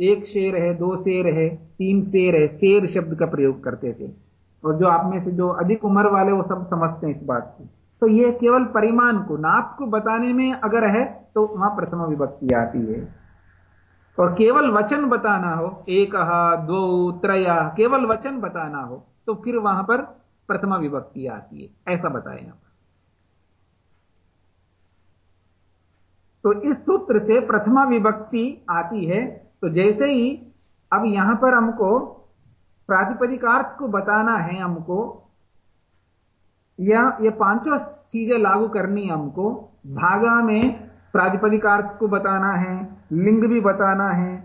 एक शेर है, दो शेर है, तीन शेर है, शेर शब्द का प्रयोग करते थे। और जो आप में से जो अधिक उम्र वाले वो सब समझते हैं इस बात को। तो ये केवल परिमाण को, नाप को बताने में अगर है तो वहाँ प्रथम विभक्ति आती है। और केवल वचन बताना हो, एक, दो, त्रया, केवल वचन बताना हो तो फिर वहाँ पर प्रथमा विभक्ति आती है। ऐसा यहाँ पर तो इस सूत्र से प्रथमा विभक्ति आती है तो जैसे ही अब यहाँ पर हमको प्रातिपदिकार्थ को बताना है हमको, या, ये पाँचों चीज़ें लागू करनी है हमको, भागा में प्रातिपदिकार्थ को बताना है, लिंग भी बताना है,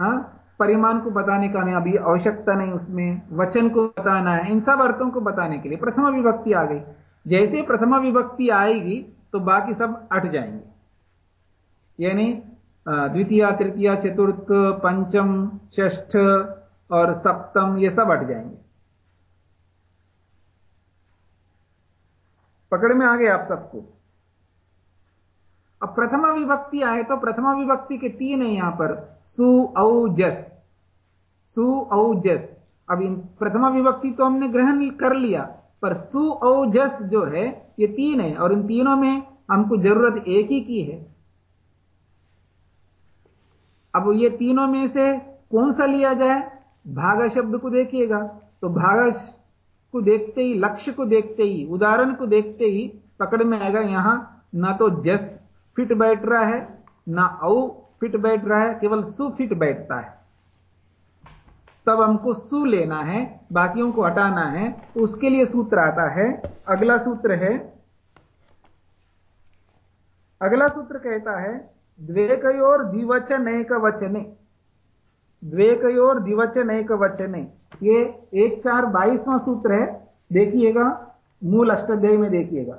हा? परिमाण को बताने का हमें अभी आवश्यकता नहीं उसमें, वचन को बताना है, इन सब अर्थों को बताने के लिए प्रथमा विभक्ति आ गई जैसे प्रथमा विभक्ति आएगी तो बाकी सब अट जाएँगे यानी द्वितीय, तृतीय, चतुर्थ, पंचम, षष्ठ और सप्तम, ये सब हट जाएँगे। पकड़ में आ गए आप सबको। अब प्रथमा विभक्ति आए तो प्रथमा विभक्ति के तीन है यहाँ पर। सु, औ, जस। सु, औ, जस। अब इन प्रथमा विभक्ति तो हमने ग्रहण कर लिया, पर सु, औ, जस जो है, ये तीन है और इन तीनों में हमको ज़रूरत एक ही की है। अब ये तीनों में से कौन सा लिया जाए? भागा शब्द को देखिएगा। तो भागा को देखते ही, लक्ष्य को देखते ही, उदाहरण को देखते ही पकड़ में आएगा यहाँ, ना तो जस फिट बैठ रहा है, ना औ फिट बैठ रहा है, केवल सु फिट बैठता है। तब हमको सु लेना है, बाकियों को हटाना है तो उसके लिए सूत्र आता है, अगला सूत्र है, अगला सूत्र कहता है द्वेकयोर द्विवचन एक वचने। द्वेकयोर द्विवचन एक वचने। ये एक चार बाईसवां सूत्र है। देखिएगा, मूल अष्टाध्याय में देखिएगा।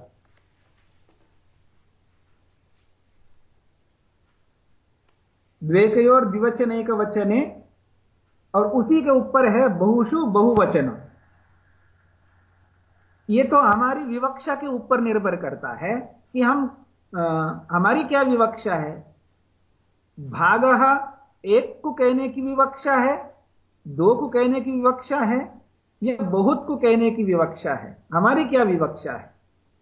द्वेकयोर द्विवचन एक वचने, और उसी के ऊपर है बहुशु बहुवचन। ये तो हमारी विवक्षा के ऊपर निर्भर करता है कि हम हमारी क्या विवक्षा है? भाग एक को कहने की विवक्षा है, दो को कहने की विवक्षा है, या बहुत को कहने की विवक्षा है? हमारी क्या विवक्षा है?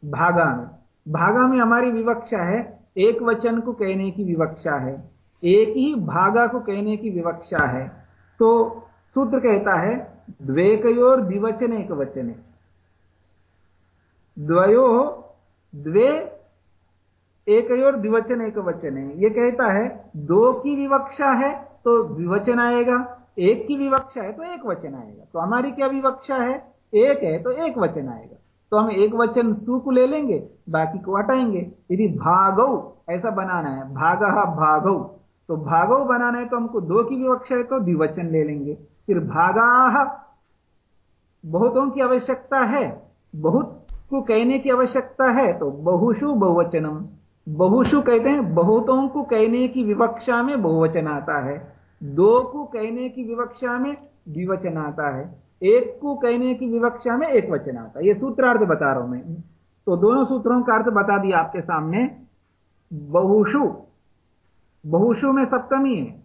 भागा में। भागा में हमारी विवक्षा है, एक वचन को कहने की विवक्षा है, एक ही भागा को कहने की विवक्षा है। तो सूत्र कहता है, द्वेकयोर द्विवचन एक वचने द्वयो द्वे एक और द्विवचन एक वचन है यह कहता है, दो की विवक्षा है तो द्विवचन आएगा। एक की विवक्षा है तो एक वचन आएगा। तो हमारी क्या विवक्षा है? एक है तो एक वचन आएगा। तो हम एक वचन सु को ले लेंगे, बाकी को हटाएँगे। यदि भागव ऐसा बनाना है, भाग भागव तो भागव बनाना है तो हमको दो की विवक्षा है तो द्विवचन ले लेंगे। फिर भागा, बहुतों की आवश्यकता है, बहुत को कहने की आवश्यकता है तो बहुशु बहुवचनम। बहुशु कहते हैं, बहुतों को कहने की विवक्षा में बहुवचन आता है। दो को कहने की विवक्षा में द्विवचन आता है। एक को कहने की विवक्षा में एक वचन आता है। यह सूत्रार्थ बता रहा हूँ मैं। तो दोनों सूत्रों का अर्थ बता दिया आपके सामने। बहुशु बहुशु में सप्तमी है।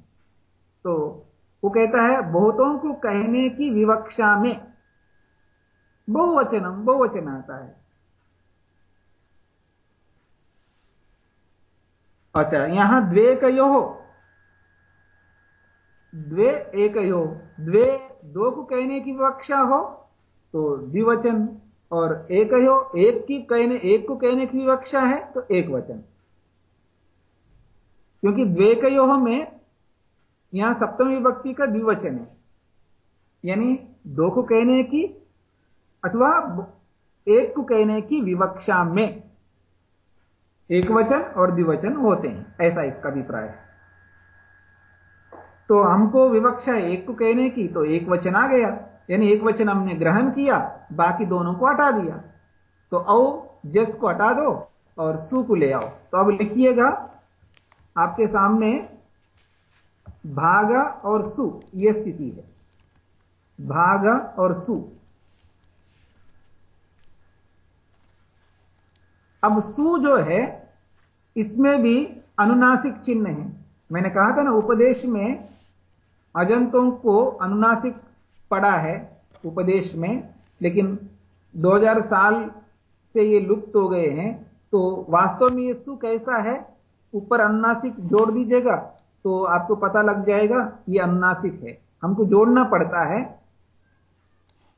तो वो कहता है, बहुतों को कहने की विवक्षा में बहुवचनम, बहुवचन आता है। अच्छा यहाँ द्वे कयो द्वे एक यो द्वे दो को कहने की विवक्षा हो तो द्विवचन और एक हो एक की कहने, एक को कहने की विवक्षा है तो एक वचन। क्योंकि द्वे कयो में यहाँ सप्तम विभक्ति का द्विवचन है। यानी दो को कहने की अथवा एक को कहने की विवक्षा में। एक वचन और द्विवचन होते हैं, ऐसा इसका अभिप्राय है। तो हमको विवक्षा एक को कहने की तो एक वचन आ गया। यानी एक वचन हमने ग्रहण किया, बाकी दोनों को हटा दिया। तो औ जस को हटा दो और सु को ले आओ। तो अब लिखिएगा, आपके सामने भागा और सु यह स्थिति है। भागा और सु। अब सु जो है, इसमें भी अनुनासिक चिन्ह है। मैंने कहा था ना, उपदेश में अजंतों को अनुनासिक पड़ा है, उपदेश में, लेकिन 2000 साल से ये लुप्त हो गए हैं तो वास्तव में ये सु कैसा है? ऊपर अनुनासिक जोड़ दीजिएगा तो आपको पता लग जाएगा ये अनुनासिक है। हमको जोड़ना पड़ता है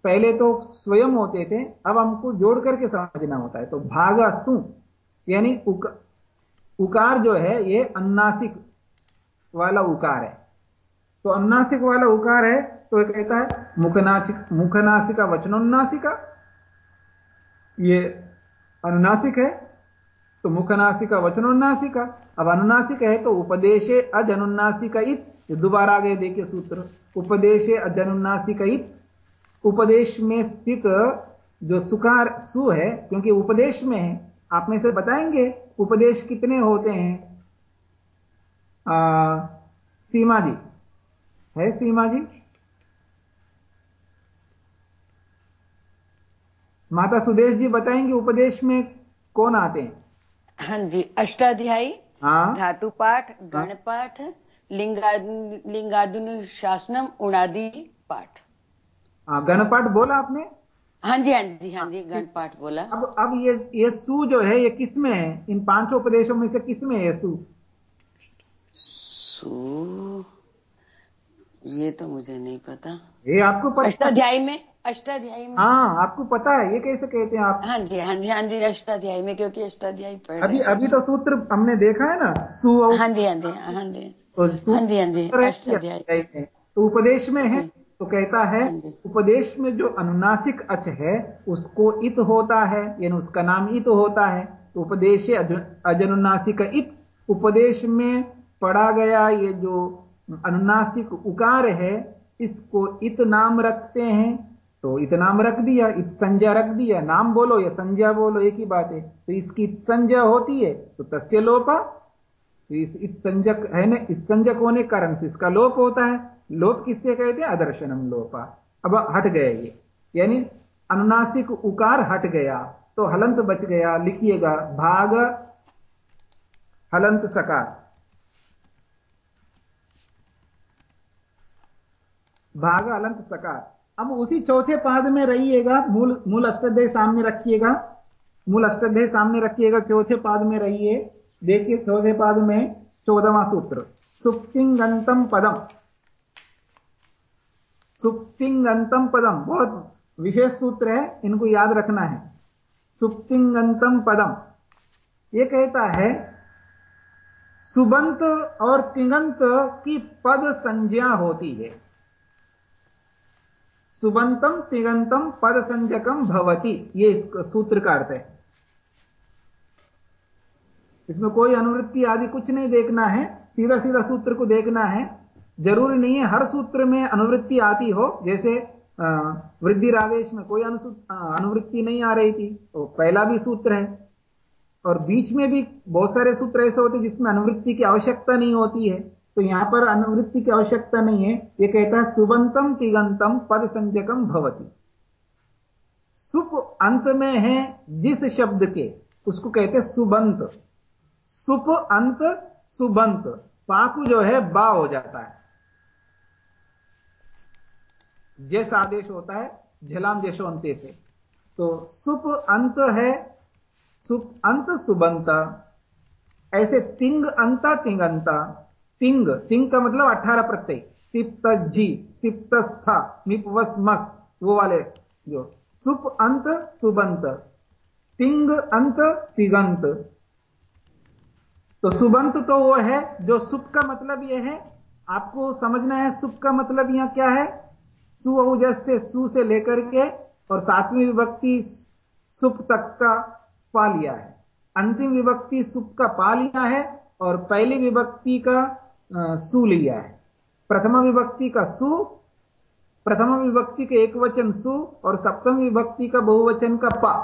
पहले तो स्वयं होते थे अब हमको जोड़ करके समझना होता है। तो भागा सु यानी उक, उकार जो है ये अनुनासिक वाला उकार है। तो अनुनासिक वाला उकार है तो ये कहता है मुखनासिक मुखनासिका वचनोन्नासिका ये अनुनासिक है तो मुखनासिका वचनोन्नासिका अब अनुनासिक है तो उपदेशे अजनुन्नासिका इत दोबारा आ गए देखिए सूत्र उपदेशे अजनुन्नासिका इत उपदेश में स्थित जो सुकार सु है क्योंकि उपदेश में है आप में से बताएँगे उपदेश कितने होते हैं? आ, सीमा जी है सीमा जी माता सुदेश जी बताएँगे उपदेश में कौन आते हैं? हाँ जी अष्टाध्यायी हाँ। धातु पाठ गण पाठ लिंगादुन शासनम उणादि पाठ। हाँ गणपाठ बोला आपने हाँ जी हाँ जी हाँ जी गण पाठ बोला अब अब ये ये सु जो है ये किसमें है इन पाँचों उपदेशों में से किसमें है सु सु ये तो मुझे नहीं पता ये आपको पता अष्टाध्यायी में अष्टाध्यायी में हाँ आपको पता है ये कैसे कहते हैं आप हाँ जी हाँ जी हाँ जी अष्टाध्यायी में क्योंकि अष्टाध्यायी पढ़ अभी अभी तो सूत्र हमने देखा है ना सु हैं। हाँ जी हाँ जी हाँ जी तो हाँ जी हाँ जी है अष्टाध्यायी में। तो उपदेश में है। तो कहता है हाँ उपदेश में जो अनुनासिक अच है उसको इत होता है यानी उसका नाम इत होता है। तो उपदेश अजनुनासिक इत उपदेश में पढ़ा गया ये जो अनुनासिक उकार है इसको इत नाम रखते हैं। तो इत नाम रख दिया इत संज्ञा रख दिया नाम बोलो या संज्ञा बोलो एक ही बात है। तो इसकी इत संज्ञा होती है तो तस्य लोपा। तो इस इत संजक है ना इत संजक होने के कारण से इसका लोप होता है। लोप किससे कहते हैं अदर्शनम लोपा अब हट गए ये यानी अनुनासिक उकार हट गया तो हलंत बच गया लिखिएगा भाग हलंत सकार भाग हलंत सकार अब उसी चौथे पाद में रहिएगा मूल मूल अष्टाध्याय सामने रखिएगा मूल अष्टाध्याय सामने रखिएगा चौथे पाद में रहिए देखिए चौथे पाद में चौदहवा सूत्र सुप्तिंगंतम पदम सुप्तिंगंतम पदम। बहुत विशेष सूत्र है, इनको याद रखना है। सुप्तिंगंतम पदम। यह कहता है, सुबंत और तिंगंत की पद संज्ञा होती है। सुबंतम, तिगंतम, पद संजकम भवती। ये इस सूत्र का अर्थ है। इसमें कोई अनुवृत्ति आदि कुछ नहीं देखना है। सीधा सीधा सूत्र को देखना है। ज़रूरी नहीं है, हर सूत्र में अनुवृत्ति आती हो, जैसे वृद्धि आदेश में कोई अनुवृत्ति नहीं आ रही थी तो पहला भी सूत्र है। और बीच में भी बहुत सारे सूत्र ऐसे होते जिसमें अनुवृत्ति की आवश्यकता नहीं होती है। तो यहाँ पर अनुवृत्ति की आवश्यकता नहीं है। ये कहता है, सुबंतम तिगंतम पद संजकम भवती। सुप अंत में है जिस शब्द के, उसको कहते हैं सुबंत। सुप अंत सुबंत। पाकु जो है, बा हो जाता है। जैस आदेश होता है, झलाम जैसो अंत्य से। तो सुप अंत है, सुप अंत सुबंता। ऐसे तिंग अंता तिंगंता तिंग तिंग का मतलब अठारह प्रत्यय। सिप्त जी, सिप्त स्था मिपवस मस, वो वाले जो। सुप अंत, सुबंत। तिंग अंत, तिगंत। तो सुबंत तो वो है, जो सुप का मतलब ये है। आपको समझना है सुप का मतलब यहाँ क्या है? सुजस से सु से लेकर के और सातवीं विभक्ति सुप तक का पा लिया है। अंतिम विभक्ति सुप का पा लिया है और पहली विभक्ति का सु लिया है। प्रथम विभक्ति का सु, प्रथम विभक्ति के एक वचन सु और सप्तम विभक्ति का बहुवचन का पा।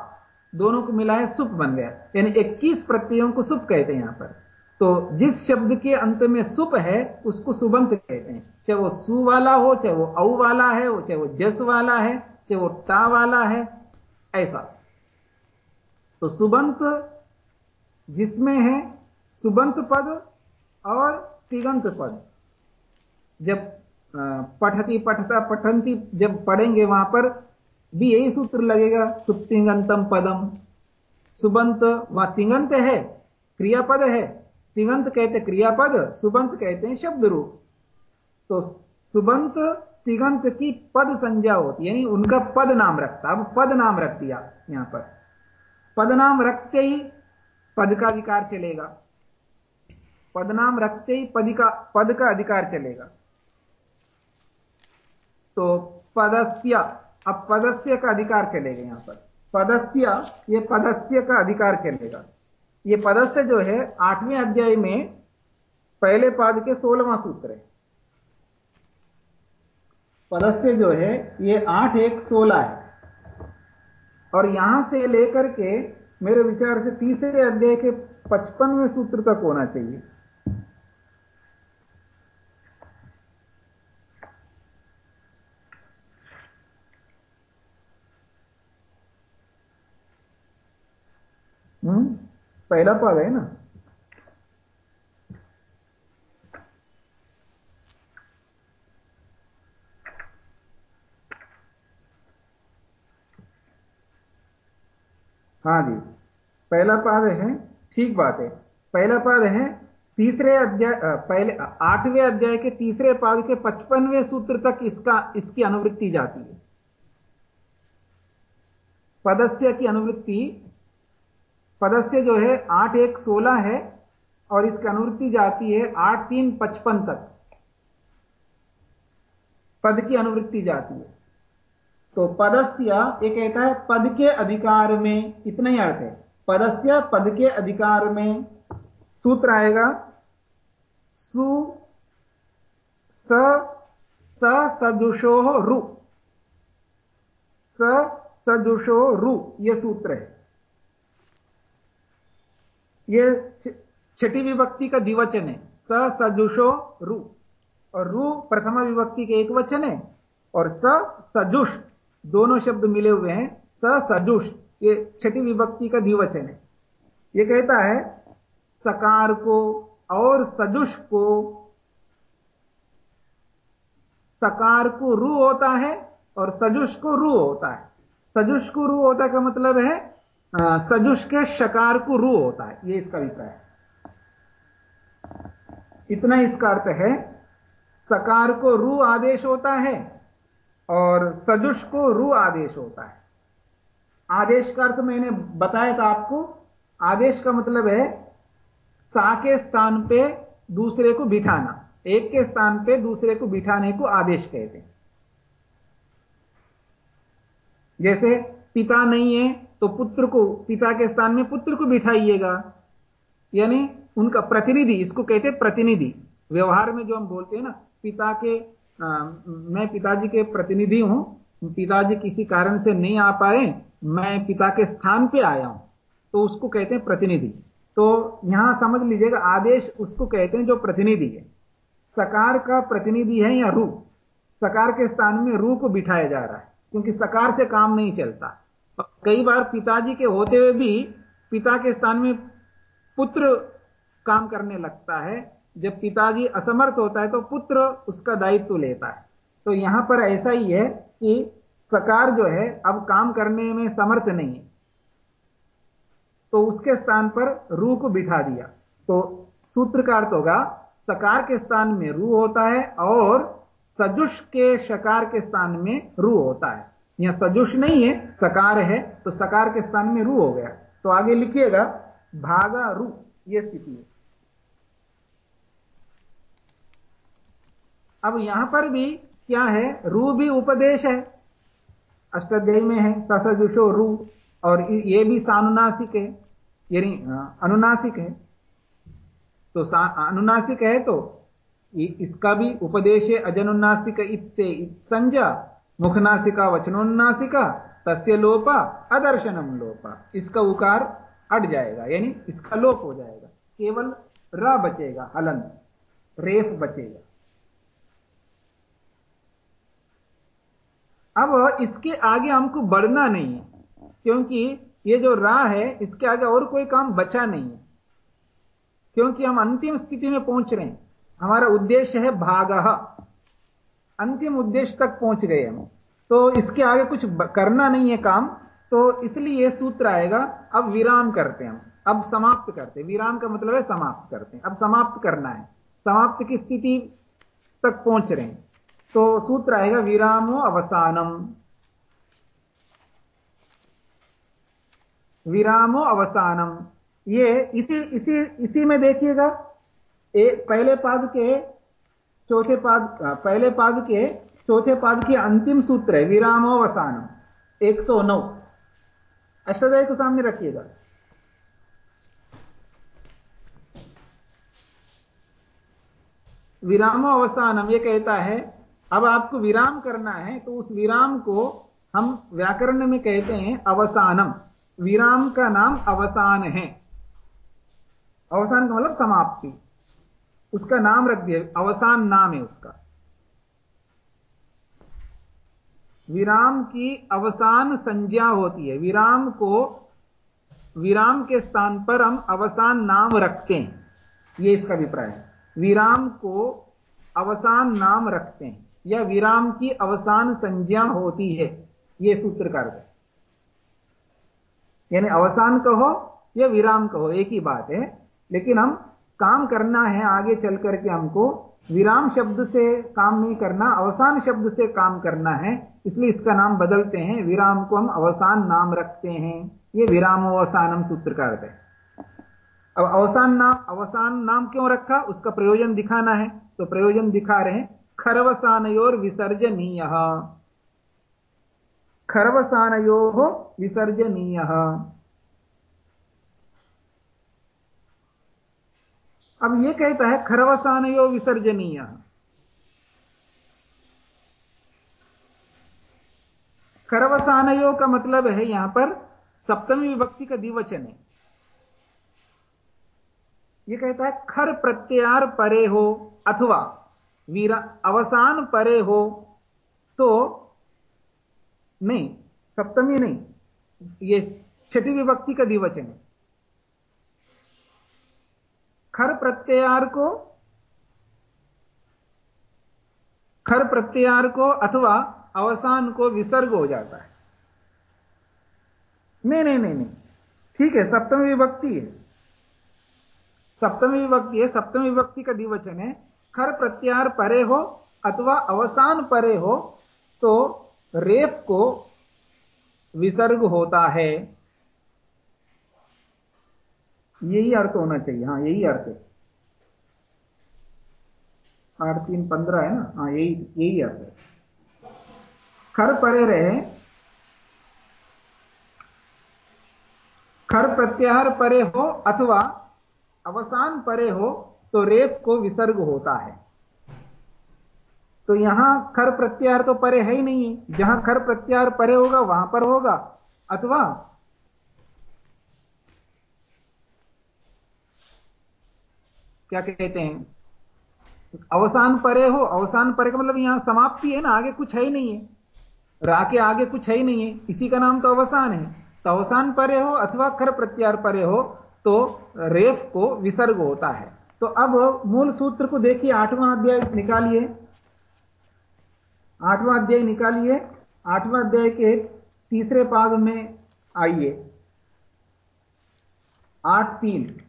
दोनों को मिला है सुप बन गया। यानी 21 प्रत्ययों को सुप कहते हैं यहाँ पर। तो जिस शब्द के अंत में सुप है, उसको सुबंत कहते हैं। चाहे वो सु वाला हो, चाहे वो औ वाला है चाहे वो जस वाला है, चाहे वो टा वाला है, ऐसा। तो सुबंत जिसमें है सुबंत पद और तिगंत पद। जब पठती पठता पठंती जब पढ़ेंगे वहाँ पर, भी यही सूत्र लगेगा, सुप्तिगंतम पदम। सुबंत वहाँ तिंगंत है, क्रियापद है तिगंत कहते क्रियापद, सुबंत कहते हैं शब्द रूप तो सुबंत तिगंत की पद संज्ञा होती यानी उनका पद नाम रखता अब पद नाम रख दिया यहाँ पर। पद नाम रखते ही पद का अधिकार चलेगा। पद नाम रखते ही पद का पद का अधिकार चलेगा। तो पदस्य, अब पदस्य का अधिकार चलेगा यहाँ पर। पदस्य, ये पदस्य का अधिकार चलेगा। ये पदस्थ जो है, आठवें अध्याय में पहले पाद के सोलहवां सूत्र है। पदस्य जो है, ये आठ एक सोलह है। और यहाँ से लेकर के मेरे विचार से तीसरे अध्याय के पचपनवें सूत्र तक होना चाहिए। पहला पद है ना? हाँ जी, पहला पाद है, ठीक बात है। पहला पाद है तीसरे अध्याय पहले आठवें अध्याय के तीसरे पाद के पचपनवें सूत्र तक इसका, इसकी अनुवृत्ति जाती है। पदस्य की अनुवृत्ति पदस्य जो है, आठ एक सोलह है, और इसकी अनुवृत्ति जाती है आठ तीन पचपन तक। पद की अनुवृत्ति जाती है। तो पदस्य, ये कहता है, पद के अधिकार में, इतना ही अर्थ है। पदस्य, पद के अधिकार में सूत्र आएगा, सु, स स सजुषो रु। स सजुषो रु यह सूत्र है। यह छठी विभक्ति का द्विवचन है। स सजुषो रू। और रू प्रथमा विभक्ति के एक वचन है और स सजुष। दोनों शब्द मिले हुए हैं। स सजुष। ये छठी विभक्ति का द्विवचन है। ये कहता है, सकार को और सजुष को, सकार को रू होता है और सजुष को रू होता है। सजुष को रू होता का मतलब है सजुष के शकार को रू होता है, ये इसका अभिप्राय है। इतना इसका अर्थ है, सकार को रू आदेश होता है और सजुष को रू आदेश होता है। आदेश का अर्थ मैंने बताया था आपको, आदेश का मतलब है सा के स्थान पे दूसरे को बिठाना, एक के स्थान पे दूसरे को बिठाने को आदेश कहते हैं। जैसे पिता नहीं है तो पुत्र को पिता के स्थान में पुत्र को बिठाइएगा। यानी उनका प्रतिनिधि इसको कहते हैं प्रतिनिधि। व्यवहार में जो हम बोलते हैं ना पिता के आ, मैं पिताजी के प्रतिनिधि हूँ पिताजी किसी कारण से नहीं आ पाए मैं पिता के स्थान पे आया हूँ तो उसको कहते हैं प्रतिनिधि। तो यहाँ समझ लीजिएगा आदेश उसको कहते हैं जो प्रतिनिधि है। सकार का प्रतिनिधि है या रू? सकार के स्थान में रू को बिठाया जा रहा है क्योंकि सकार से काम नहीं चलता। कई बार पिताजी के होते हुए भी पिता के स्थान में पुत्र काम करने लगता है। जब पिताजी असमर्थ होता है तो पुत्र उसका दायित्व लेता है। तो यहाँ पर ऐसा ही है कि सकार जो है, अब काम करने में समर्थ नहीं है। तो उसके स्थान पर रू को बिठा दिया। तो सूत्र का अर्थ होगा, सकार के स्थान में रू होता है और सजुष के शकार के स्थान में रू होता है। यहाँ सजुष नहीं है, सकार है तो सकार के स्थान में रू हो गया। तो आगे लिखिएगा, भागा रू यह स्थिति है। अब यहाँ पर भी क्या है? रू भी उपदेश है। अष्टाध्यायी में है ससजुषो रू, और ये भी सानुनासिक है। यानी अनुनासिक है। तो अनुनासिक है तो इसका भी उपदेश है, अजनुनासिक इत से संज्ञा मुखनासिका वचनोन्नासिका, तस्य लोपा अदर्शनम लोपा। इसका उकार अट जाएगा, यानी इसका लोप हो जाएगा। केवल र बचेगा, हलन। रेफ बचेगा। अब इसके आगे हमको बढ़ना नहीं है, क्योंकि ये जो रा है, इसके आगे और कोई काम बचा नहीं है। क्योंकि हम अंतिम स्थिति में पहुँच रहे हैं। हमारा उद्देश्य है भाग। अंतिम उद्देश्य तक पहुँच गए हम तो इसके आगे कुछ करना नहीं है काम तो इसलिए यह सूत्र आएगा, अब विराम करते हैं अब समाप्त करते हैं। विराम का मतलब है समाप्त करते हैं। अब समाप्त करना है। समाप्त की स्थिति तक पहुँच रहे हैं। तो सूत्र आएगा, विरामो अवसानम। विरामो अवसानम। ये इसी इसी इसी में देखिएगा। पहले पाद के चौथे पाद पहले पाद के, चौथे पाद के अंतिम सूत्र है, विरामो अवसानम 109 अष्टाध्याय को सामने रखिएगा। विरामो अवसानम ये कहता है, अब आपको विराम करना है तो उस विराम को हम व्याकरण में कहते हैं अवसानम। विराम का नाम अवसान है। अवसान का मतलब समाप्ति। उसका नाम रख दिया, अवसान नाम है उसका। विराम की अवसान संज्ञा होती है। विराम को, विराम के स्थान पर हम अवसान नाम रखते हैं। यह इसका अभिप्राय है। विराम को अवसान नाम रखते हैं, या विराम की अवसान संज्ञा होती है यह सूत्र कर यानी अवसान कहो या विराम कहो, एक ही बात है, लेकिन हम काम करना है आगे चल करके हमको, विराम शब्द से काम नहीं करना, अवसान शब्द से काम करना है, इसलिए इसका नाम बदलते हैं, विराम को हम अवसान नाम रखते हैं। ये विराम अवसानम सूत्र का है। अब अवसान नाम अवसान नाम क्यों रखा? उसका प्रयोजन दिखाना है। तो प्रयोजन दिखा रहे हैं खरवसानयोर विसर्जनीय। खरवसानयो विसर्जनीय। अब यह कहता है खरवसानयो विसर्जनीय। खरवसानयो का मतलब है यहाँ पर सप्तमी विभक्ति का द्विवचन है। यह कहता है, खर प्रत्यार परे हो अथवा वीरा अवसान परे हो तो नहीं, सप्तमी नहीं, ये छठी विभक्ति का द्विवचन है। खर प्रत्यार को, खर प्रत्यार को अथवा अवसान को विसर्ग हो जाता है। नहीं नहीं नहीं नहीं। ठीक है, सप्तम विभक्ति है। सप्तमी विभक्ति है, सप्तमी विभक्ति का दिवचन है। खर प्रत्यार परे हो अथवा अवसान परे हो तो रेप को विसर्ग होता है। यही अर्थ होना चाहिए। हाँ यही अर्थ है। आठ तीन पंद्रह है ना? हाँ यही यही अर्थ है। खर परे रहे। खर प्रत्याहार परे हो अथवा अवसान परे हो तो रेप को विसर्ग होता है। तो यहाँ खर प्रत्याहार तो परे है ही नहीं। जहाँ खर प्रत्याहार परे होगा, वहाँ पर होगा। अथवा क्या कहते हैं? अवसान परे हो, अवसान परे का मतलब यहाँ समाप्ति है ना, आगे कुछ है ही नहीं है। रा के आगे कुछ है ही नहीं है। इसी का नाम तो अवसान है। तो अवसान परे हो अथवा खर प्रत्यार परे हो तो रेफ को विसर्ग होता है। तो अब मूल सूत्र को देखिए, आठवां अध्याय निकालिए। आठवां अध्याय निकालिए। आठवां अध्याय के तीसरे पाद में आइए। आठ तीन।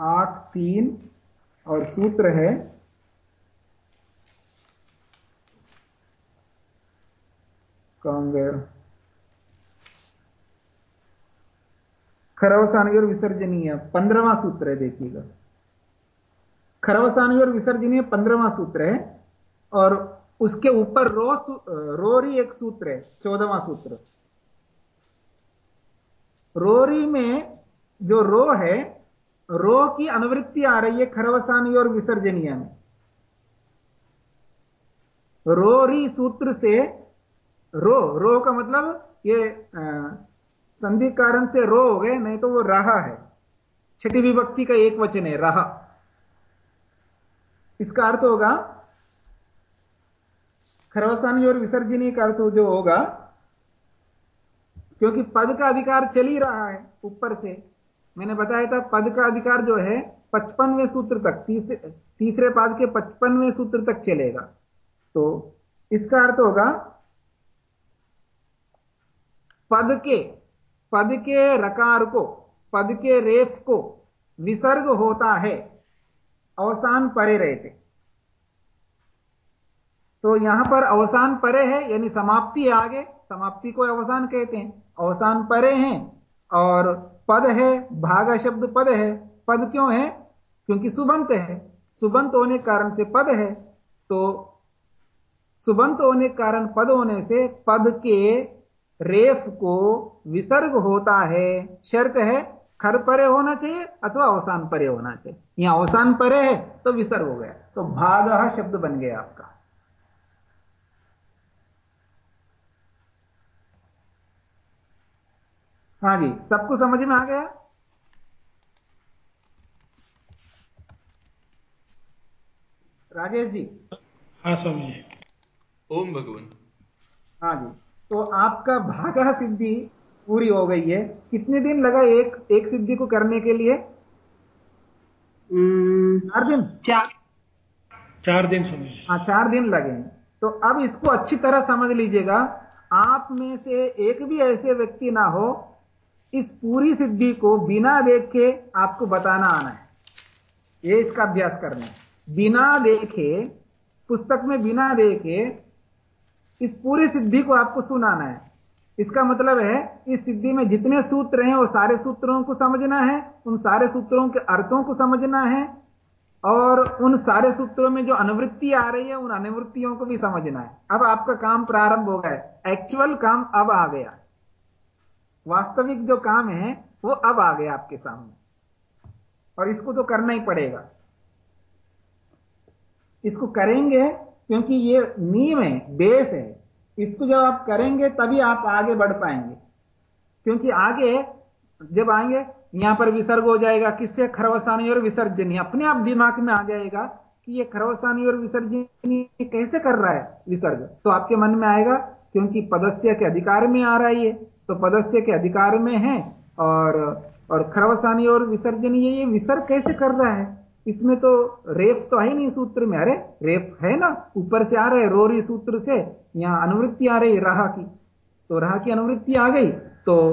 आठ, तीन और सूत्र है। खरवसानी और विसर्जनीय, पंद्रहवा सूत्र है, देखिएगा। खरवसानी और विसर्जनीय पंद्रहवा सूत्र है और उसके ऊपर रो रोरी एक सूत्र है, चौदहवा सूत्र। रोरी में जो रो है रो की अनुवृत्ति आ रही है खरवसानी और विसर्जनीय में। रोरी सूत्र से रो रो का मतलब ये संधि कारण से रो हो गए, नहीं तो वो रहा है। छठी विभक्ति का एक वचन है, रहा। इसका अर्थ होगा, खरवसानी और विसर्जनी का अर्थ जो होगा, क्योंकि पद का अधिकार चल ही रहा है ऊपर से मैंने बताया था, पद का अधिकार जो है, पचपनवें सूत्र तक, तीसरे तीसरे पाद के पचपनवें सूत्र तक चलेगा। तो इसका अर्थ होगा, पद के पद के रकार को, पद के रेप को विसर्ग होता है, अवसान परे रहते। तो यहाँ पर अवसान परे है, यानी समाप्ति आगे, समाप्ति को अवसान कहते हैं। अवसान परे हैं, और पद है, भागा शब्द पद है। पद क्यों है? क्योंकि सुबंत है। सुबंत होने कारण से पद है। तो सुबंत होने कारण पद होने से पद के रेफ को विसर्ग होता है। शर्त है, खर परे होना चाहिए अथवा अवसान परे होना चाहिए। यहाँ अवसान परे है तो विसर्ग हो गया। तो भाग शब्द बन गया आपका। हाँ जी सबको समझ में आ गया? राजेश जी। हाँ स्वामी जी ओम भगवान। हाँ जी तो आपका भागा सिद्धि पूरी हो गई है। कितने दिन लगा एक एक सिद्धि को करने के लिए? चार दिन। चार। चार दिन स्वामी जी हाँ चार दिन लगे तो अब इसको अच्छी तरह समझ लीजिएगा। आप में से एक भी ऐसे व्यक्ति ना हो इस पूरी सिद्धि को बिना देख आपको बताना आना है। ये इसका अभ्यास करना है। बिना देखे, पुस्तक में बिना देखे, इस पूरी सिद्धि को आपको सुनाना है। इसका मतलब है, इस सिद्धि में जितने सूत्र हैं, वो सारे सूत्रों को समझना है, उन सारे सूत्रों के अर्थों को समझना है, और उन सारे सूत्रों में जो अनुवृत्ति आ रही है, उन अनुवृत्तियों को भी समझना है। अब आपका काम प्रारंभ हो गया है। एक्चुअल काम अब आ गया। वास्तविक जो काम है, वो अब आ गया आपके सामने। और इसको तो करना ही पड़ेगा। इसको करेंगे क्योंकि ये नीम है बेस है। इसको जब आप करेंगे, तभी आप आगे बढ़ पाएँगे। क्योंकि आगे जब आएँगे, यहाँ पर विसर्ग हो जाएगा। किससे? खरवसानी और विसर्जनी। अपने आप दिमाग में आ जाएगा कि ये खरवसानी और विसर्जनी कैसे कर रहा है विसर्ग। तो आपके मन में आएगा, क्योंकि पदस्य के अधिकार में आ रहा है ये। तो पदस्य के अधिकार में है और और खरवसानी और विसर्जन, ये ये विसर्ग कैसे कर रहा है? इसमें तो रेप तो है नहीं सूत्र में। अरे, रेप है ना? ऊपर से आ रहे रोरी सूत्र से, यहाँ अनुवृत्ति आ रही राह की। तो राह की अनुवृत्ति आ गई। तो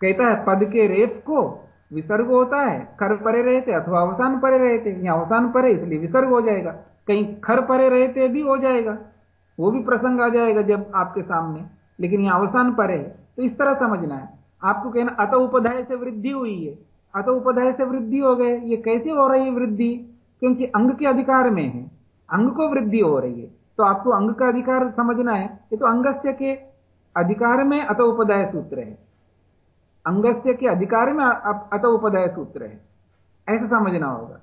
कहता है, पद के रेप को विसर्ग होता है, खर परे रहते, अथवा अवसान परे रहते। यहाँ अवसान परे, इसलिए विसर्ग हो जाएगा। कहीं खर परे रहते भी हो जाएगा। वो भी प्रसंग आ जाएगा जब आपके सामने। लेकिन यहाँ अवसान पर है। तो इस तरह समझना है। आपको कहना, अत उपधाय से वृद्धि हुई है। अत उपधाय से वृद्धि हो गए। ये कैसे हो रही है वृद्धि? क्योंकि अंग के अधिकार में है। अंग को वृद्धि हो रही है। तो आपको अंग का अधिकार समझना है। ये तो अंगस्य के अधिकार में अत उपदाय सूत्र है। अंगस्य के अधिकार में अत उपदाय सूत्र है। ऐसा समझना होगा।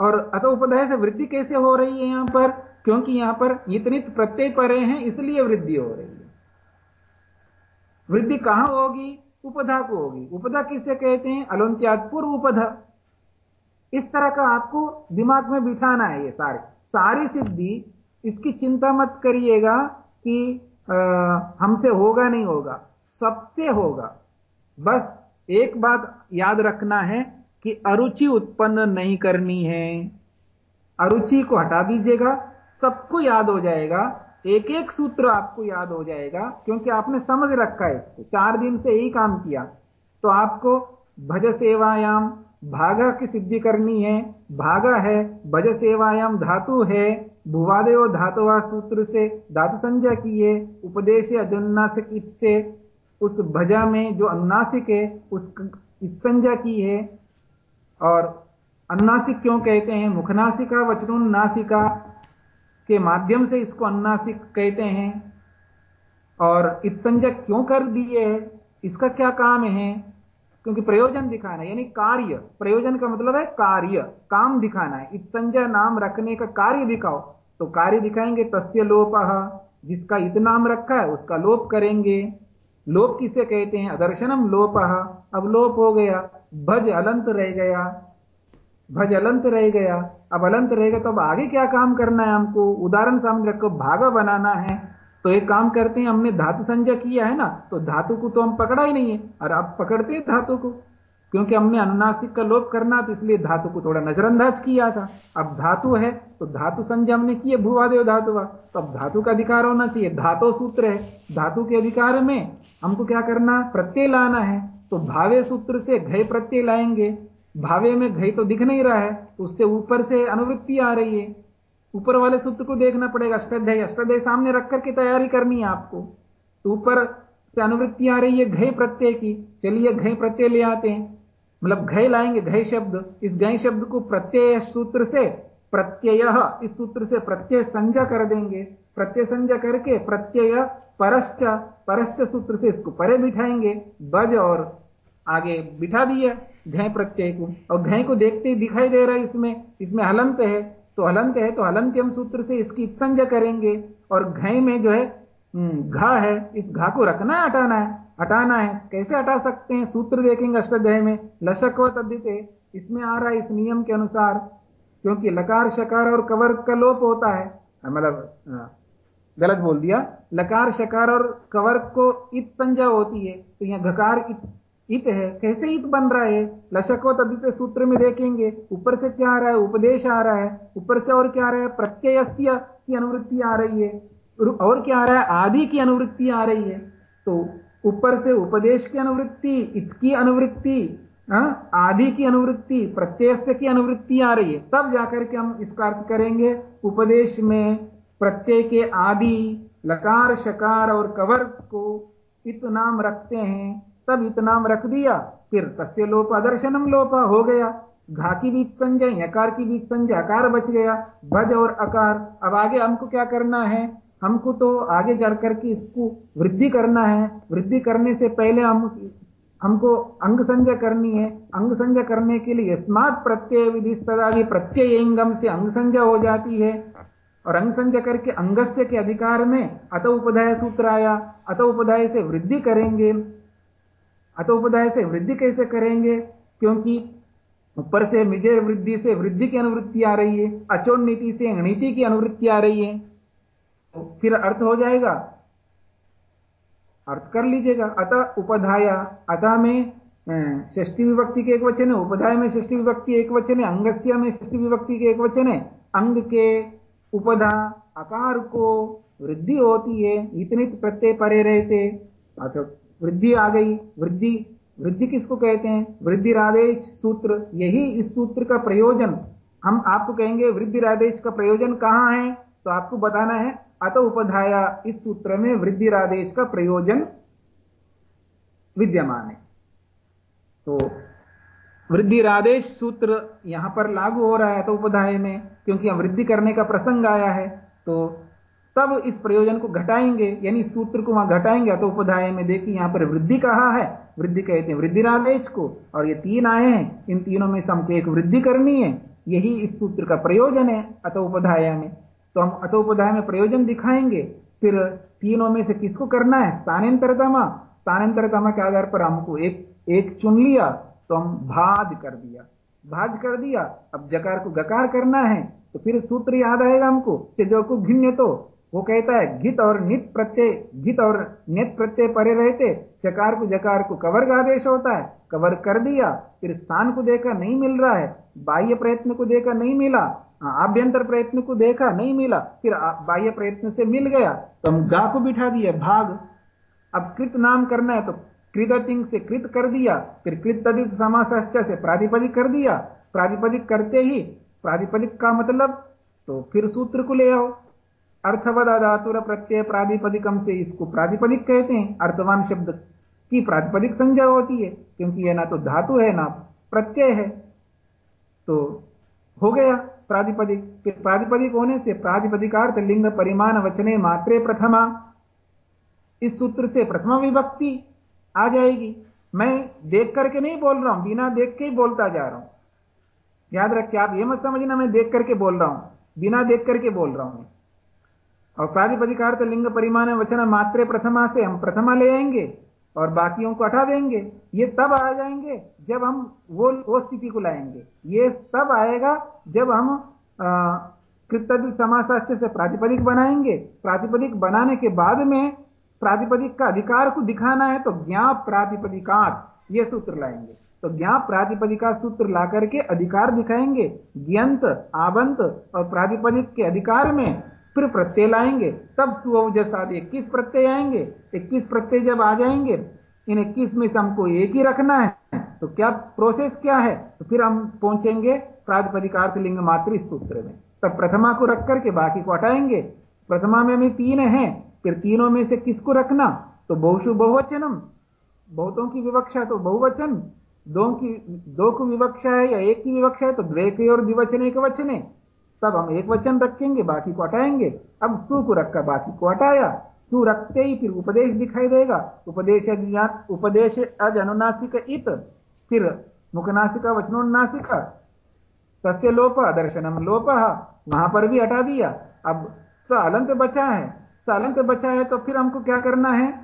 और अत उपदाय से वृद्धि कैसे हो रही है यहाँ पर? क्योंकि यहाँ पर इतनी प्रत्यय परे हैं, इसलिए वृद्धि हो रही है। वृद्धि कहाँ होगी? उपधा को होगी। उपधा किससे कहते हैं? अलोन्त्याद पूर्व उपधा। इस तरह का आपको दिमाग में बिठाना है ये सारे। सारी सिद्धि, इसकी चिंता मत करिएगा कि हमसे होगा नहीं होगा। सबसे होगा। बस एक बात याद रखना है कि अरुचि उत्पन्न नहीं करनी है। अरुचि को हटा दीजिएगा। सबको याद हो जाएगा एक एक सूत्र आपको याद हो जाएगा, क्योंकि आपने समझ रखा है इसको। चार दिन से यही काम किया। तो आपको भज सेवायाम, भागा की सिद्धि करनी है, भागा है, भज सेवायाम धातु है, भुवादेव धातुवा सूत्र से धातु संजय की है, उपदेश अजुन्नासिक से, उस भजा में जो अनुनासिक है, उस संजय की है, और अनुनासिक क्यों कहते हैं? मुखनासिका, वचनोन्नासिका के माध्यम से इसको अनुनासिक कहते हैं। और इत्संजक क्यों कर दिए इसका क्या काम है? क्योंकि प्रयोजन दिखाना है यानी कार्य, प्रयोजन का मतलब है कार्य, काम दिखाना है। इत्संजय नाम रखने का कार्य दिखाओ तो कार्य दिखाएँगे तस्य लोप, जिसका इत नाम रखा है, उसका लोप करेंगे। लोप किसे कहते हैं? अदर्शनम लोप। अब लोप हो गया, भज अलंत रह गया। भज अलंत रह गया। अब अलंत रहेगा तो अब आगे क्या काम करना है हमको? उदाहरण सामने रखो, भागा बनाना है। तो एक काम करते हैं, हमने धातु संजय किया है ना तो धातु को तो हम पकड़ा ही नहीं है। और अब पकड़ते हैं धातु को, क्योंकि हमने अनुनासिक का लोप करना तो इसलिए धातु को थोड़ा नजरअंदाज किया था। अब धातु है तो धातु संजय हमने किए भूवादेव धातु का। तो अब धातु का अधिकार होना चाहिए। धातु सूत्र है। धातु के अधिकार में हमको क्या करना? प्रत्यय लाना है। तो भावे सूत्र से घय प्रत्यय लाएँगे। भावे में घई तो दिख नहीं रहा है, उससे ऊपर से अनुवृत्ति आ रही है। ऊपर वाले सूत्र को देखना पड़ेगा, अष्टाध्याय अष्टाध्याय सामने रख करके तैयारी करनी है आपको। तो ऊपर से अनुवृत्ति आ रही है घय प्रत्यय की। चलिए घय प्रत्यय ले आते हैं। मतलब घय लाएँगे घय शब्द। इस घय शब्द को प्रत्यय सूत्र से प्रत्यय, इस सूत्र से प्रत्यय संज्ञा कर देंगे। प्रत्यय संज्ञा करके प्रत्यय परश्च परश्च सूत्र से इसको परे बिठाएँगे। बज और आगे बिठा दिया। घय प्रत्यय को। और घय को देखते ही दिखाई दे रहा है इसमें इसमें हलंत है। तो हलंत है तो हलंत हम सूत्र से इसकी संज्ञा करेंगे। और घय में जो है हम्म, घा है इस घा को रखना है हटाना है। हटाना है। कैसे हटा सकते हैं? सूत्र देखेंगे अष्टाध्याय में। लशक व तद्दिते इसमें आ रहा है इस नियम के अनुसार क्योंकि लकार शकार और कवर का लोप होता है। मतलब गलत बोल दिया। लकार शकार और कवर को इत संज्ञा होती है। तो यहाँ घकार इत है कैसे इत बन रहा है? लशको तद्दित सूत्र में देखेंगे ऊपर से क्या आ रहा है? उपदेश आ रहा है। ऊपर से और क्या आ रहा है? प्रत्यय की अनुवृत्ति आ रही है। और क्या आ रहा है? आदि की अनुवृत्ति आ रही है। तो ऊपर से उपदेश की अनुवृत्ति इत की अनुवृत्ति हाँ, आदि की अनुवृत्ति प्रत्यय की अनुवृत्ति आ रही है। तब जाकर के हम इसका अर्थ करेंगे उपदेश में प्रत्यय के आदि लकार शकार और कवर को इत नाम रखते हैं। तब इत नाम रख दिया, फिर तस्य लोप अदर्शनम लोप हो गया। घा की बीच संजय यकार की बीच संजय अकार बच गया। भज और अकार। अब आगे हमको क्या करना है? हमको तो आगे चल करके इसको वृद्धि करना है। वृद्धि करने से पहले हम हमको अंग संजय करनी है। अंग संजय करने के लिए स्मार्ट प्रत्यय विधि तदादि प्रत्ययंगम से अंग संजय हो जाती है। और अंग संजय करके अंगस्य के अधिकार में अत उपदाय सूत्र आया अत उपदाय से वृद्धि करेंगे। अत उपदाय से वृद्धि कैसे करेंगे? क्योंकि ऊपर से मिजय वृद्धि से वृद्धि की अनुवृत्ति आ रही है, अचोड़ नीति से नीति की अनुवृत्ति आ रही है तो फिर अर्थ हो जाएगा? अर्थ कर लीजिएगा। अतः उपधाया, अतः में षष्टी विभक्ति के एक वचन है, उपधाय में षष्टी विभक्ति एक वचन है, अंगस्य में षष्टी विभक्ति के एक वचन है, अंग के उपधा आकार को वृद्धि होती है, इतने प्रत्यय परे रहते, अतः वृद्धि आ गई। वृद्धि वृद्धि किसको कहते हैं? वृद्धि राधेश सूत्र। यही इस सूत्र का प्रयोजन। हम आपको कहेंगे, वृद्धि राधेश का प्रयोजन कहाँ है? तो आपको बताना है, अत उपधाया इस सूत्र में वृद्धि वृद्धिरादेश का प्रयोजन विद्यमान है। तो वृद्धि वृद्धिरादेश सूत्र यहाँ पर लागू हो रहा है तो उपधाय में, क्योंकि वृद्धि करने का प्रसंग आया है। तो तब इस प्रयोजन को घटाएँगे, यानी सूत्र को वहाँ घटाएँगे। तो उपधाय में देखिए, यहाँ पर वृद्धि कहा है? वृद्धि कहते हैं वृद्धिरादेश को। और ये तीन आए हैं। इन तीनों में से हमको एक वृद्धि करनी है। यही इस सूत्र का प्रयोजन है अत उपधाया में। तो हम अतोपदाय में प्रयोजन दिखाएँगे। फिर तीनों में से किसको करना है? स्थानांतरतमा। स्थानांतरतमा के आधार पर हमको एक एक चुन लिया तो हम भाज कर दिया। भाज कर दिया। अब जकार को गकार करना है। तो फिर सूत्र याद आएगा हमको। जो को भिन्न तो वो कहता है घित और नित प्रत्यय घित और नित प्रत्यय परे रहते चकार को जकार को कवर का आदेश होता है कवर कर दिया फिर स्थान को देखा नहीं मिल रहा है बाह्य प्रयत्न को देखा नहीं मिला हाँ, आभ्यंतर प्रयत्न को देखा नहीं मिला फिर बाह्य प्रयत्न से मिल गया तो हम गा को बिठा दिया भाग अब कृत नाम करना है तो कृतिंग से कृत कर दिया फिर कृत तदित से प्राधिपदिक कर दिया प्राधिपदिक करते ही प्राधिपदिक का मतलब तो फिर सूत्र को ले आओ अर्थवद अधातुर प्रत्यय प्राधिपदिकम से इसको प्राधिपदिक कहते हैं, अर्थवान शब्द की प्राधिपदिक संज्ञा होती है, क्योंकि यह ना तो धातु है, ना प्रत्यय है। तो हो गया प्राधिपदिक प्राधिपदिक होने से प्राधिपदिकार्थ लिंग परिमाण वचने मात्रे प्रथमा। इस सूत्र से प्रथमा विभक्ति आ जाएगी। मैं देख करके नहीं बोल रहा हूँ, बिना देख के ही बोलता जा रहा हूँ। याद रखिए, आप यह मत समझना, मैं देख करके बोल रहा हूँ, बिना देख करके बोल रहा हूँ और प्राधिपदिकार्थ लिंग परिमाण वचन मात्रे प्रथमा से हम प्रथमा ले आएँगे और बाकियों को हटा देंगे। ये तब आ जाएँगे जब हम वो वो स्थिति को लाएँगे। ये तब आएगा जब हम कृतद्ध समासाच्य से प्रातिपदिक बनाएँगे। प्रातिपदिक बनाने के बाद में प्रातिपदिक का अधिकार को दिखाना है तो ज्ञा प्रातिपदिकार ये सूत्र लाएँगे। तो ज्ञा प्रातिपदिका सूत्र ला करके अधिकार दिखाएँगे। ज्ञंत आवंत और प्रातिपदिक के अधिकार में फिर प्रत्यय लाएँगे, तब सुवजस इक्कीस प्रत्यय आएँगे। इक्कीस प्रत्यय जब आ जाएँगे, इन इक्कीस में से हमको एक ही रखना है तो क्या प्रोसेस क्या है? तो फिर हम पहुँचेंगे प्रातिपदिकार्थ लिंग मातृ सूत्र में। तब प्रथमा को रख करके बाकी को हटाएँगे। प्रथमा में हमें तीन है, फिर तीनों में से किसको रखना? तो बहुशु बहुवचनम। बहुतों की विवक्षा तो बहुवचन, दो की, दो को विवक्षा है या एक की विवक्षा है तो द्वे और द्विवचन एक वचन तब हम एक वचन रखेंगे, बाकी को हटाएँगे। अब सु को रखकर बाकी को हटाया। सु रखते ही फिर उपदेश दिखाई देगा। उपदेश उपदेश अज अनुनासिक इत, फिर मुखनासिका, वचनोन्नासिका। तस्य लोप, दर्शनम लोप, वहाँ पर भी हटा दिया। अब स अलंत बचा है। स अलंत बचा है तो फिर हमको क्या करना है?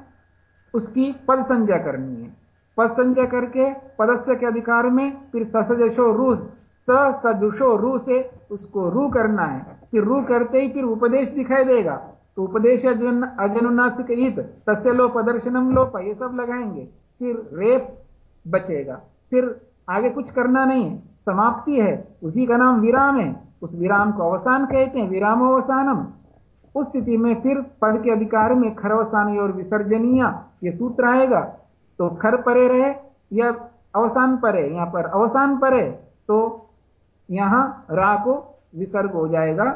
उसकी पद संज्ञा करनी है। पद संज्ञा करके पदस्य के अधिकार में फिर ससजशो रू स सदुषो रू से उसको रू करना है। फिर रू करते ही फिर उपदेश दिखाई देगा। तो उपदेश अजनुनासिक हित तस्य लोप दर्शनम लोप, ये सब लगाएँगे। फिर रेप बचेगा। फिर आगे कुछ करना नहीं है। समाप्ति है। उसी का नाम विराम है। उस विराम को अवसान कहते हैं। विराम अवसानम उस स्थिति में फिर पद के अधिकार में खरवसान और विसर्जनीय ये सूत्र आएगा। तो खर परे रहे या अवसान परे। यहाँ पर अवसान परे। तो यहाँ रा को विसर्ग हो जाएगा।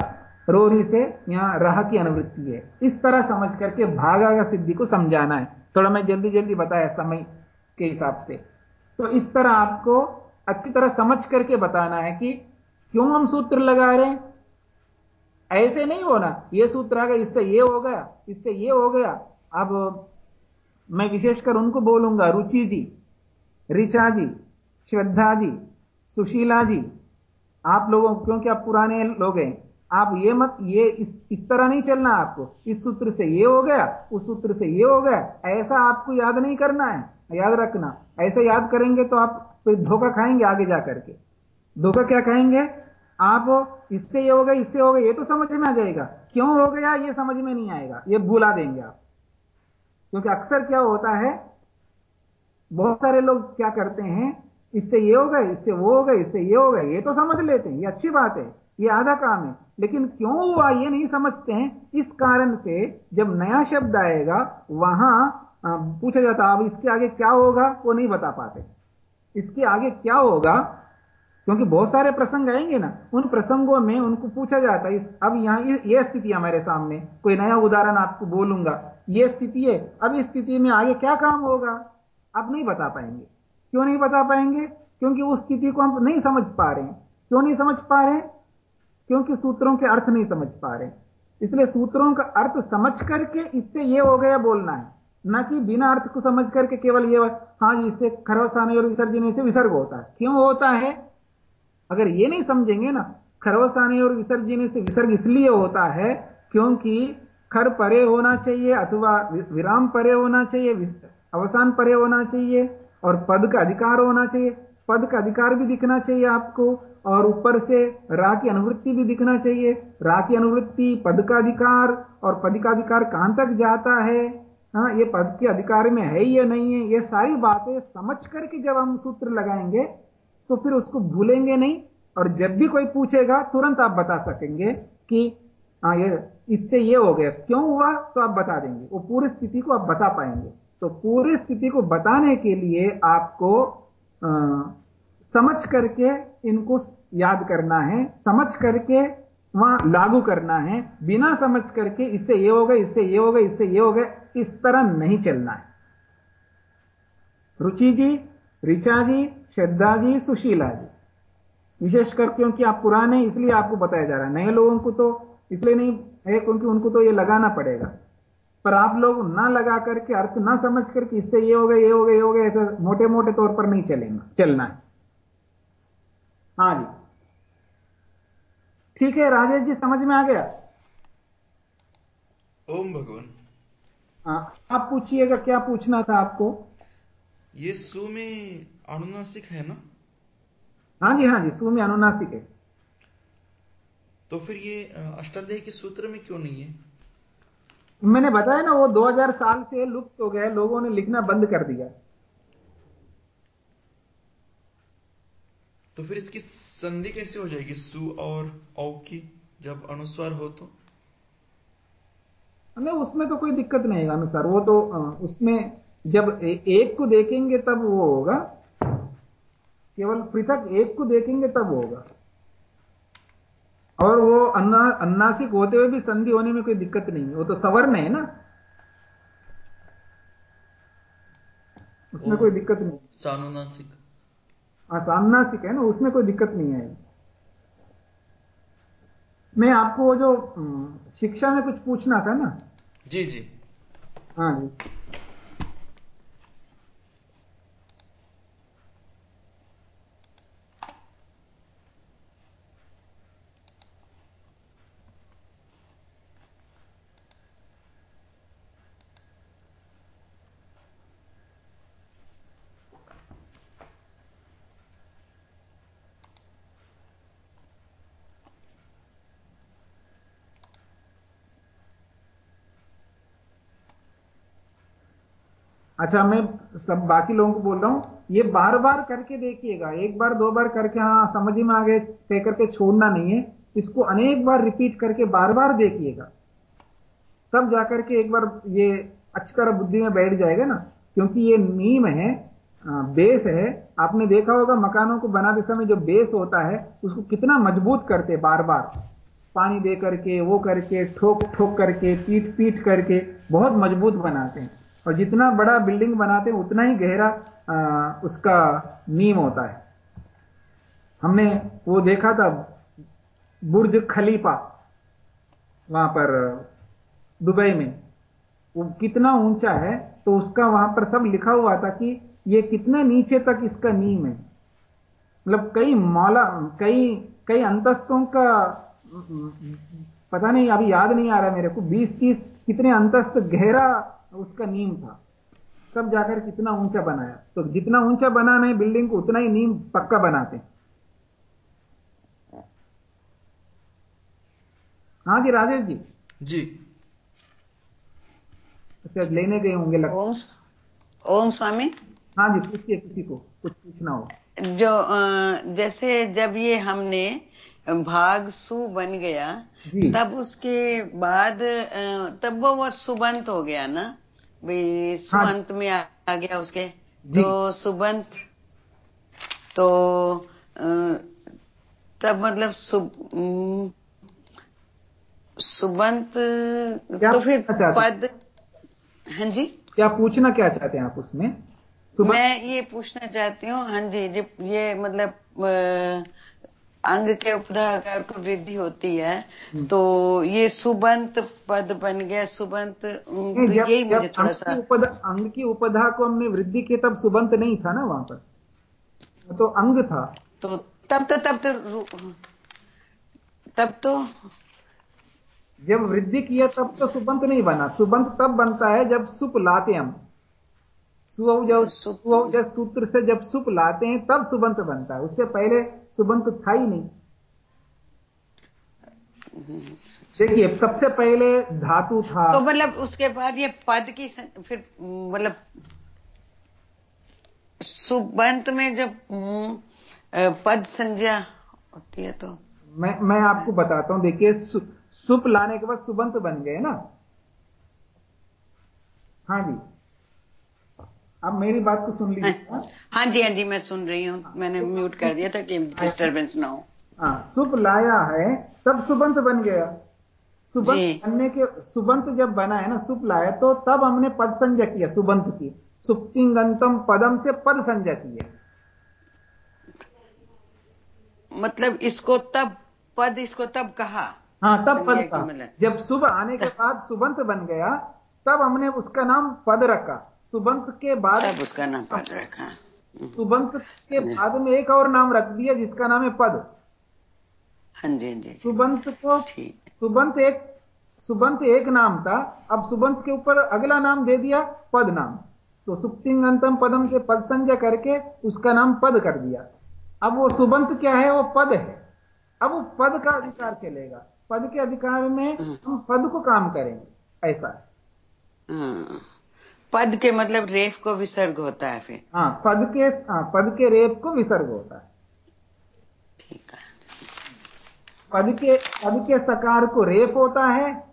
रोरी से यहाँ राह की अनुवृत्ति है। इस तरह समझ करके भागा का सिद्धि को समझाना है। थोड़ा मैं जल्दी जल्दी बताया समय के हिसाब से। तो इस तरह आपको अच्छी तरह समझ करके बताना है कि क्यों हम सूत्र लगा रहे हैं। ऐसे नहीं होना। ये सूत्र आ गया इससे ये हो गया, इससे ये हो गया। अब मैं विशेषकर उनको बोलूँगा, रुचि जी, ऋचा जी, श्रद्धा जी, सुशीला जी आप लोगों क्योंकि आप पुराने लोग हैं आप ये मत ये इस, इस तरह नहीं चलना आपको। इस सूत्र से ये हो गया उस सूत्र से ये हो गया ऐसा आपको याद नहीं करना है याद रखना। ऐसे याद करेंगे तो आप फिर धोखा खाएँगे आगे जा करके। धोखा क्या खाएँगे? आप इससे ये हो गया इससे हो गया ये तो समझ में आ जाएगा। क्यों हो गया ये समझ में नहीं आएगा ये भूला देंगे आप। क्योंकि अक्सर क्या होता है बहुत सारे लोग क्या करते हैं इससे ये हो गए इससे वो हो गए इससे ये हो गए ये तो समझ लेते हैं, ये अच्छी बात है, ये आधा काम है। लेकिन क्यों हुआ ये नहीं समझते हैं? इस कारण से जब नया शब्द आएगा, वहाँ पूछा जाता अब इसके आगे क्या होगा, वो नहीं बता पाते। इसके आगे क्या होगा, क्योंकि बहुत सारे प्रसंग आएँगे ना, उन प्रसंगों में उनको पूछा जाता है अब यहाँ ये स्थिति हमारे सामने, कोई नया उदाहरण आपको बोलूँगा, ये स्थिति है, अब इस स्थिति में आगे क्या काम होगा? आप नहीं बता पाएँगे। क्यों नहीं बता पाएँगे? क्योंकि उस स्थिति को हम नहीं समझ पा रहे क्यों नहीं समझ पा रहे क्योंकि सूत्रों के अर्थ नहीं समझ पा रहे इसलिए सूत्रों का अर्थ समझ करके इससे यह हो गया बोलना है। ना कि बिना अर्थ को समझ करके केवल ये हाँ जी, इससे खरवसाने और विसर्जने से विसर्ग होता है। क्यों होता है? अगर ये नहीं समझेंगे ना खरवसाने और विसर्जने से विसर्ग इसलिए होता है क्योंकि खर परे होना चाहिए अथवा विराम परे होना चाहिए अवसान परे होना चाहिए। और पद का अधिकार होना चाहिए। पद का अधिकार भी दिखना चाहिए आपको, और ऊपर से रा की अनुवृत्ति भी दिखना चाहिए। रा की अनुवृत्ति पद का अधिकार, और पद का अधिकार कहाँ तक जाता है? हाँ ये पद के अधिकार में है या नहीं है, ये सारी बातें समझ करके जब हम सूत्र लगाएँगे तो फिर उसको भूलेंगे नहीं। और जब भी कोई पूछेगा, तुरंत आप बता सकेंगे कि हाँ ये, इससे ये हो गया। क्यों हुआ? तो आप बता देंगे। वो पूरी स्थिति को आप बता पाएँगे। तो पूरी स्थिति को बताने के लिए आपको आ, समझ करके इनको याद करना है समझ करके वहाँ लागू करना है बिना समझ करके इससे ये हो गया इससे ये हो गया इससे ये हो गया इस तरह नहीं चलना है। रुचि जी ऋचा जी श्रद्धा जी सुशीला जी। विशेषकर क्योंकि आप पुराने इसलिए आपको बताया जा रहा है। नए लोगों को तो इसलिए नहीं है क्योंकि उनको तो ये लगाना पड़ेगा। पर आप लोग ना लगा करके अर्थ ना समझ करके इससे ये हो गए ये हो गए ये हो गए ऐसा मोटे मोटे तौर पर नहीं चलेगा चलना है। हाँ जी। ठीक है राजेश जी समझ में आ गया? ओम भगवान। हाँ आप पूछिएगा क्या पूछना था आपको? ये सु में अनुनासिक है ना? हाँ जी हाँ जी सु में अनुनासिक है। तो फिर ये अष्टाध्यायी के सूत्र में क्यों नहीं है? मैंने बताया ना वो 2000 साल से लुप्त हो गए लोगों ने लिखना बंद कर दिया। तो फिर इसकी संधि कैसे हो जाएगी? सु और औ की जब अनुस्वार हो तो? नहीं उसमें तो कोई दिक्कत नहीं है अनुसार वो तो उसमें जब एक को देखेंगे तब वो होगा। केवल पृथक एक को देखेंगे तब होगा। और वो अन्ना अन्नासिक होते हुए भी संधि होने में कोई दिक्कत नहीं है। वो तो सवर्ण है ना। उसमें कोई दिक्कत नहीं सानुनासिक। हाँ सामनासिक है ना उसमें कोई दिक्कत नहीं आएगी मैं आपको वो जो शिक्षा में कुछ पूछना था ना? जी जी। हाँ जी। अच्छा मैं सब बाकी लोगों को बोल रहा हूँ, ये बार बार करके देखिएगा, एक बार, दो बार करके हाँ समझ में आ गए कह करके छोड़ना नहीं है, इसको अनेक बार रिपीट करके बार बार देखिएगा। तब जाकर के एक बार ये अच्छी तरह बुद्धि में बैठ जाएगा ना, क्योंकि ये नीम है बेस है, आपने देखा होगा मकानों को बनाते समय जो बेस होता है, उसको कितना मज़बूत करते बार बार। पानी दे करके, वो करके, ठोक ठोक करके पीट पीट करके, बहुत मज़बूत बनाते हैं। और जितना बड़ा बिल्डिंग बनाते हैं उतना ही गहरा आ, उसका नीम होता है। हमने वो देखा था बुर्ज खलीफा वहाँ पर दुबई में। वो कितना ऊँचा है तो उसका वहाँ पर सब लिखा हुआ था कि ये कितने नीचे तक इसका नीम है। मतलब कई मौला कई कई अंतस्तों का पता नहीं अभी याद नहीं आ रहा मेरे को 20 30 कितने अंतस्त गहरा उसका नीम था। तब जाकर कितना ऊँचा बनाया। तो जितना ऊँचा बनाना है बिल्डिंग को उतना ही नीम पक्का बनाते हैं। हाँ जी राजेश जी? जी। अच्छा लेने गए होंगे लगता ओम ओम स्वामी। हाँ जी पूछिए किसी को कुछ पूछना हो। जो जैसे जब ये हमने भाग सु बन गया तब उसके बाद तब वो वो सुबंत हो गया ना? भाई सुबंत में आ, आ गया उसके। जी। तो सुबंत तो तब मतलब सुब सुबंत तो फिर पद हाँ जी? क्या पूछना क्या चाहते हैं आप उसमें? मैं ये पूछना चाहती हूँ हाँ जी जी ये मतलब अ, अंग के उपधाकार को वृद्धि होती है तो ये सुबंत पद बन गया सुबंत तो यही मुझे थोड़ा सा अंग की उपधा को हमने वृद्धि की तब सुबंत नहीं था ना वहाँ पर। तो अंग था। तो तब तो तब तो तब तो जब वृद्धि किया तब तो सुबंत नहीं बना। सुबंत तब बनता है जब सुप लाते हम। अच्छा, जब सूत्र से जब सुप लाते हैं तब सुबंत बनता है। उससे पहले सुबंत था ही नहीं। देखिए सबसे पहले धातु था। तो मतलब उसके बाद ये पद की फिर मतलब सुबंत में जब पद संज्ञा होती है तो। मैं मैं आपको बताता हूँ देखिए सु, सुप लाने के बाद सुबंत बन गए ना। हाँ जी। अब मेरी बात को सुन लीजिए। हाँ जी हाँ जी मैं सुन रही हूँ। मैंने म्यूट कर दिया था कि डिस्टरबेंस ना हो। हाँ सुप लाया है तब सुबंत बन गया। सुबंत बनने के सुबंत जब बना है ना सुप लाया तो तब हमने पद संज्ञा किया सुबंत की। सुप्तिंगंतम पदम से पद संज्ञा किया मतलब इसको तब पद इसको तब कहा। हाँ तब पद संज्ञा की था मतलब। जब सुब आने के बाद सुबंत बन गया तब हमने उसका नाम पद रखा। सुबंत के बाद तब उसका नाम पद रखा। सुबंत के बाद में एक और नाम रख दिया जिसका नाम है पद। हाँ जी हाँ जी। सुबंत को सुबंत एक सुबंत एक नाम था। अब सुबंत के ऊपर अगला नाम दे दिया पद नाम। तो सुप्तिंगंतम पदम से पद संजय करके उसका नाम पद कर दिया। अब वो सुबंत क्या है? वो पद है। अब वो पद का अधिकार चलेगा। पद के अधिकार में हम पद को काम करेंगे। ऐसा हाँ, पद के मतलब रेफ को विसर्ग होता है फिर। हाँ पद के हाँ, पद के रेप को विसर्ग होता है। ठीक है। पद के पद के सकार को रेप होता है।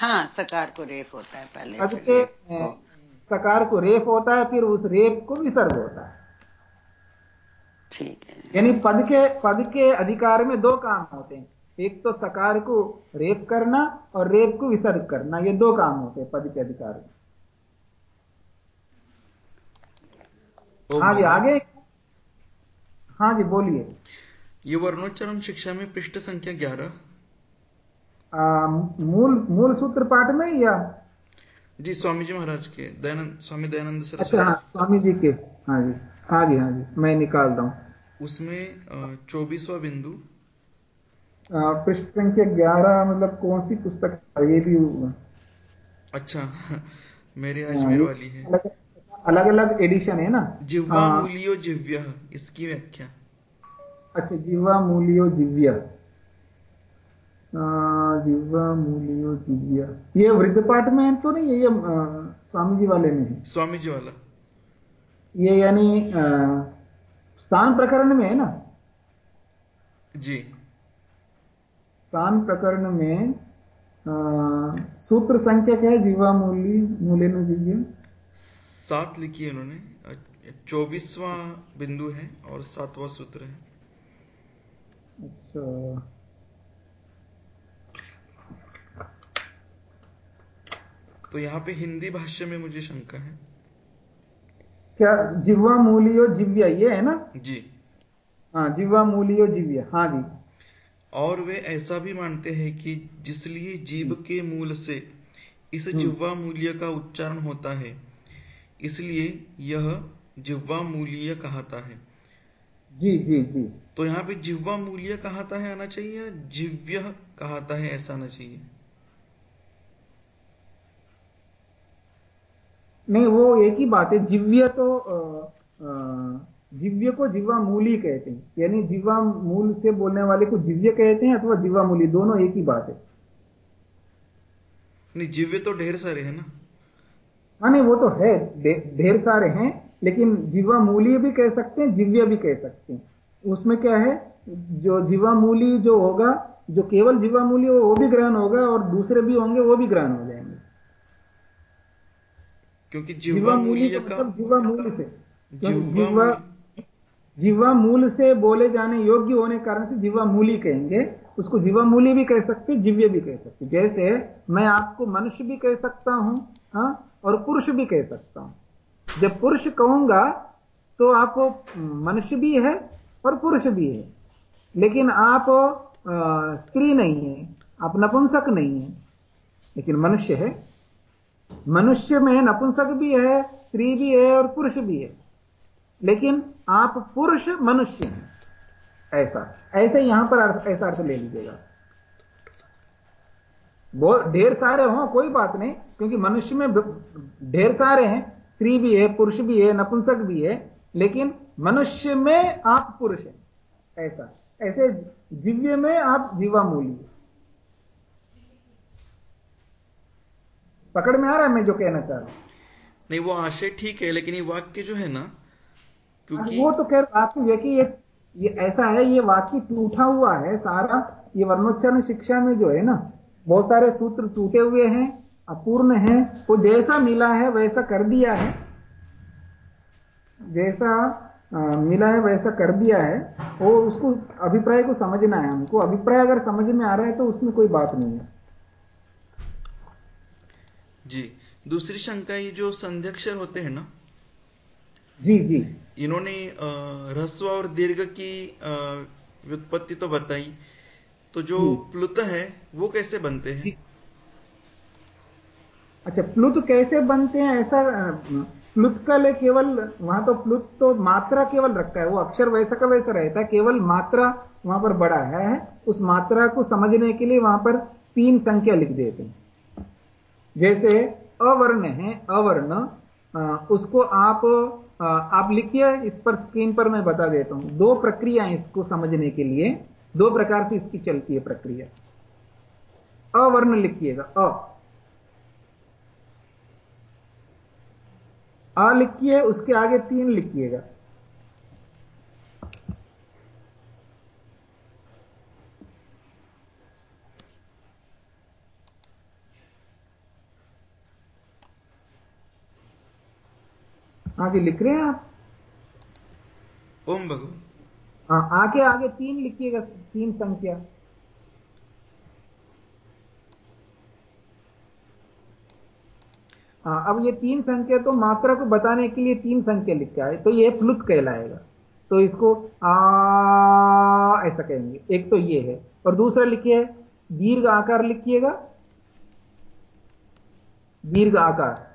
हाँ सकार को रेफ होता है पहले पद के। अ, सकार को रेप होता है फिर उस रेप को विसर्ग होता है। ठीक है। यानी पद के पद के अधिकार में दो काम होते हैं। एक तो सकार को रेप करना और रेप को विसर्ग करना ये दो काम होते हैं पद के अधिकार में। हाँ जी आगे? हाँ जी बोलिए। ये वर्णोच्चारण शिक्षा में पृष्ठ संख्या ग्यारह। मूल मूल सूत्र पाठ में या? जी स्वामी जी महाराज के दयानंद स्वामी दयानंद अच्छा हाँ स्वामी जी के। हाँ जी हाँ जी हाँ जी मैं निकालता हूँ। उसमें चौबीसवा बिंदु। पृष्ठ संख्या ग्यारह मतलब कौन सी पुस्तक ये भी अच्छा *laughs* मेरे अजमेर वाली है। अलग अलग एडिशन है ना? जिह्वा हाँ। मूलियो जिव्य इसकी व्याख्या। अच्छा जीवा मूल्यो दिव्य आ, जीवा मूल्यो दिव्य ये वृद्ध पाठ में तो नहीं है ये स्वामी जी वाले में है। स्वामी जी वाला। ये यानी स्थान प्रकरण में है ना? जी। स्थान प्रकरण में आ, सूत्र संख्या क्या है जीवा मूल्य मूल्य दिव्य सात लिखी है उन्होंने चौबीसवा बिंदु है और सातवां सूत्र है। अच्छा। तो यहाँ पे हिंदी भाष्य में मुझे शंका है। क्या जिह्वा मूल्यो जिव्य ये है ना? जी। हाँ जिह्वा मूल्यो जिव्य हाँ जी। और वे ऐसा भी मानते हैं कि जिसलिए जीव के मूल से इस जिह्वा मूल्य का उच्चारण होता है इसलिए यह जिह्वा मूल्य कहता है। जी जी जी। तो यहाँ पे जिह्वा मूल्य कहता है आना चाहिए या जिव्य कहता है ऐसा आना चाहिए। नहीं वो एक ही बात है जिव्य तो जिव्य को जिह्वा मूली कहते हैं। यानी जिह्वा मूल से बोलने वाले को जिव्य कहते हैं अथवा जिवा मूली दोनों एक ही बात है। नहीं जिव्य तो ढेर सारे हैं ना। हाँ नहीं वो तो है ढेर सारे हैं लेकिन जीवा मूली भी कह सकते हैं जिव्य भी कह सकते हैं। उसमें क्या है जो जीवा मूली जो होगा जो केवल जीवा मूली हो वो भी ग्रहण होगा और दूसरे भी होंगे वो भी ग्रहण हो जाएँगे। क्योंकि जीवा जिह्वा मूली मूल्य का का मतलब जीवा मूल से। जीवा मूल्य- जीवा मूल से बोले जाने योग्य होने के कारण से जीवा मूली कहेंगे उसको जीवा मूली भी कह सकते जिव्य भी कह सकते जैसे मैं आपको मनुष्य भी कह सकता हूँ हाँ और पुरुष भी कह सकता हूँ। जब पुरुष कहूँगा तो आप, मनुष्य भी है और पुरुष भी है। लेकिन आप स्त्री नहीं है, आप नपुंसक नहीं है। लेकिन मनुष्य है। मनुष्य में नपुंसक भी है, स्त्री भी है और पुरुष भी है। लेकिन आप पुरुष मनुष्य हैं। ऐसा। ऐसे यहाँ पर अर्थ, ऐसा अर्थ ले लीजिएगा। बहुत ढेर सारे हों कोई बात नहीं क्योंकि मनुष्य में ढेर सारे हैं स्त्री भी है पुरुष भी है नपुंसक भी है लेकिन मनुष्य में आप पुरुष हैं ऐसा। ऐसे दिव्य में आप जीवा मूली पकड़ में आ रहा है मैं जो कहना चाह रहा हूँ? नहीं वो आशय ठीक है लेकिन ये वाक्य जो है ना क्योंकि वो तो खैर वाक्य कि ये ये ऐसा है ये वाक्य टूटा हुआ है सारा ये वर्णोच्चारण शिक्षा में जो है ना बहुत सारे सूत्र टूटे हुए हैं अपूर्ण हैं वो जैसा मिला है वैसा कर दिया है। जैसा अ, मिला है वैसा कर दिया है वो उसको अभिप्राय को समझना है हमको। अभिप्राय अगर समझ में आ रहा है तो उसमें कोई बात नहीं है। जी दूसरी शंका ये जो संध्यक्षर होते हैं ना? जी जी। इन्होंने ह्रस्व और दीर्घ की व्युत्पत्ति तो बताई तो जो प्लुत है वो कैसे बनते हैं। अच्छा प्लुत कैसे बनते हैं? ऐसा प्लुत का ले केवल वहाँ तो प्लुत तो मात्रा केवल रखा है। वो अक्षर वैसा का वैसा रहता है। केवल मात्रा वहाँ पर बड़ा है। उस मात्रा को समझने के लिए वहाँ पर तीन संख्या लिख देते हैं। जैसे अवर्ण है अवर्ण उसको आप आप लिखिए इस पर स्क्रीन पर मैं बता देता हूँ। दो प्रक्रिया है इसको समझने के लिए। दो प्रकार से इसकी चलती है प्रक्रिया। अवर्ण लिखिएगा, अ। लिखिए, उसके आगे तीन लिखिएगा। आगे लिख रहे हैं आप? ओम भगवान आगे आगे तीन लिखिएगा, तीन संख्या। हाँ अब ये तीन संख्या तो मात्रा को बताने के लिए तीन संख्या लिखा है तो ये फ्लुत कहलाएगा। तो इसको आ, ऐसा कहेंगे। एक तो ये है, और दूसरा लिखिए, दीर्घ आकार लिखिएगा। दीर्घ आकार।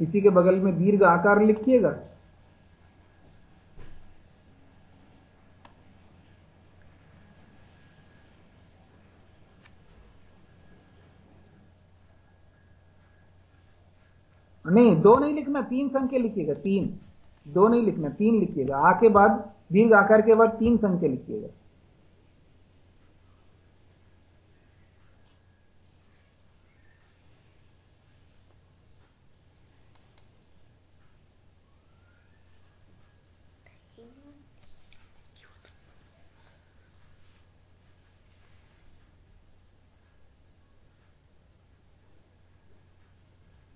इसी के बगल में दीर्घ आकार लिखिएगा। नहीं, दो नहीं लिखना, तीन संख्या लिखिएगा, तीन। दो नहीं लिखना, तीन लिखिएगा। आ के बाद दीर्घ आकार के बाद तीन संख्या लिखिएगा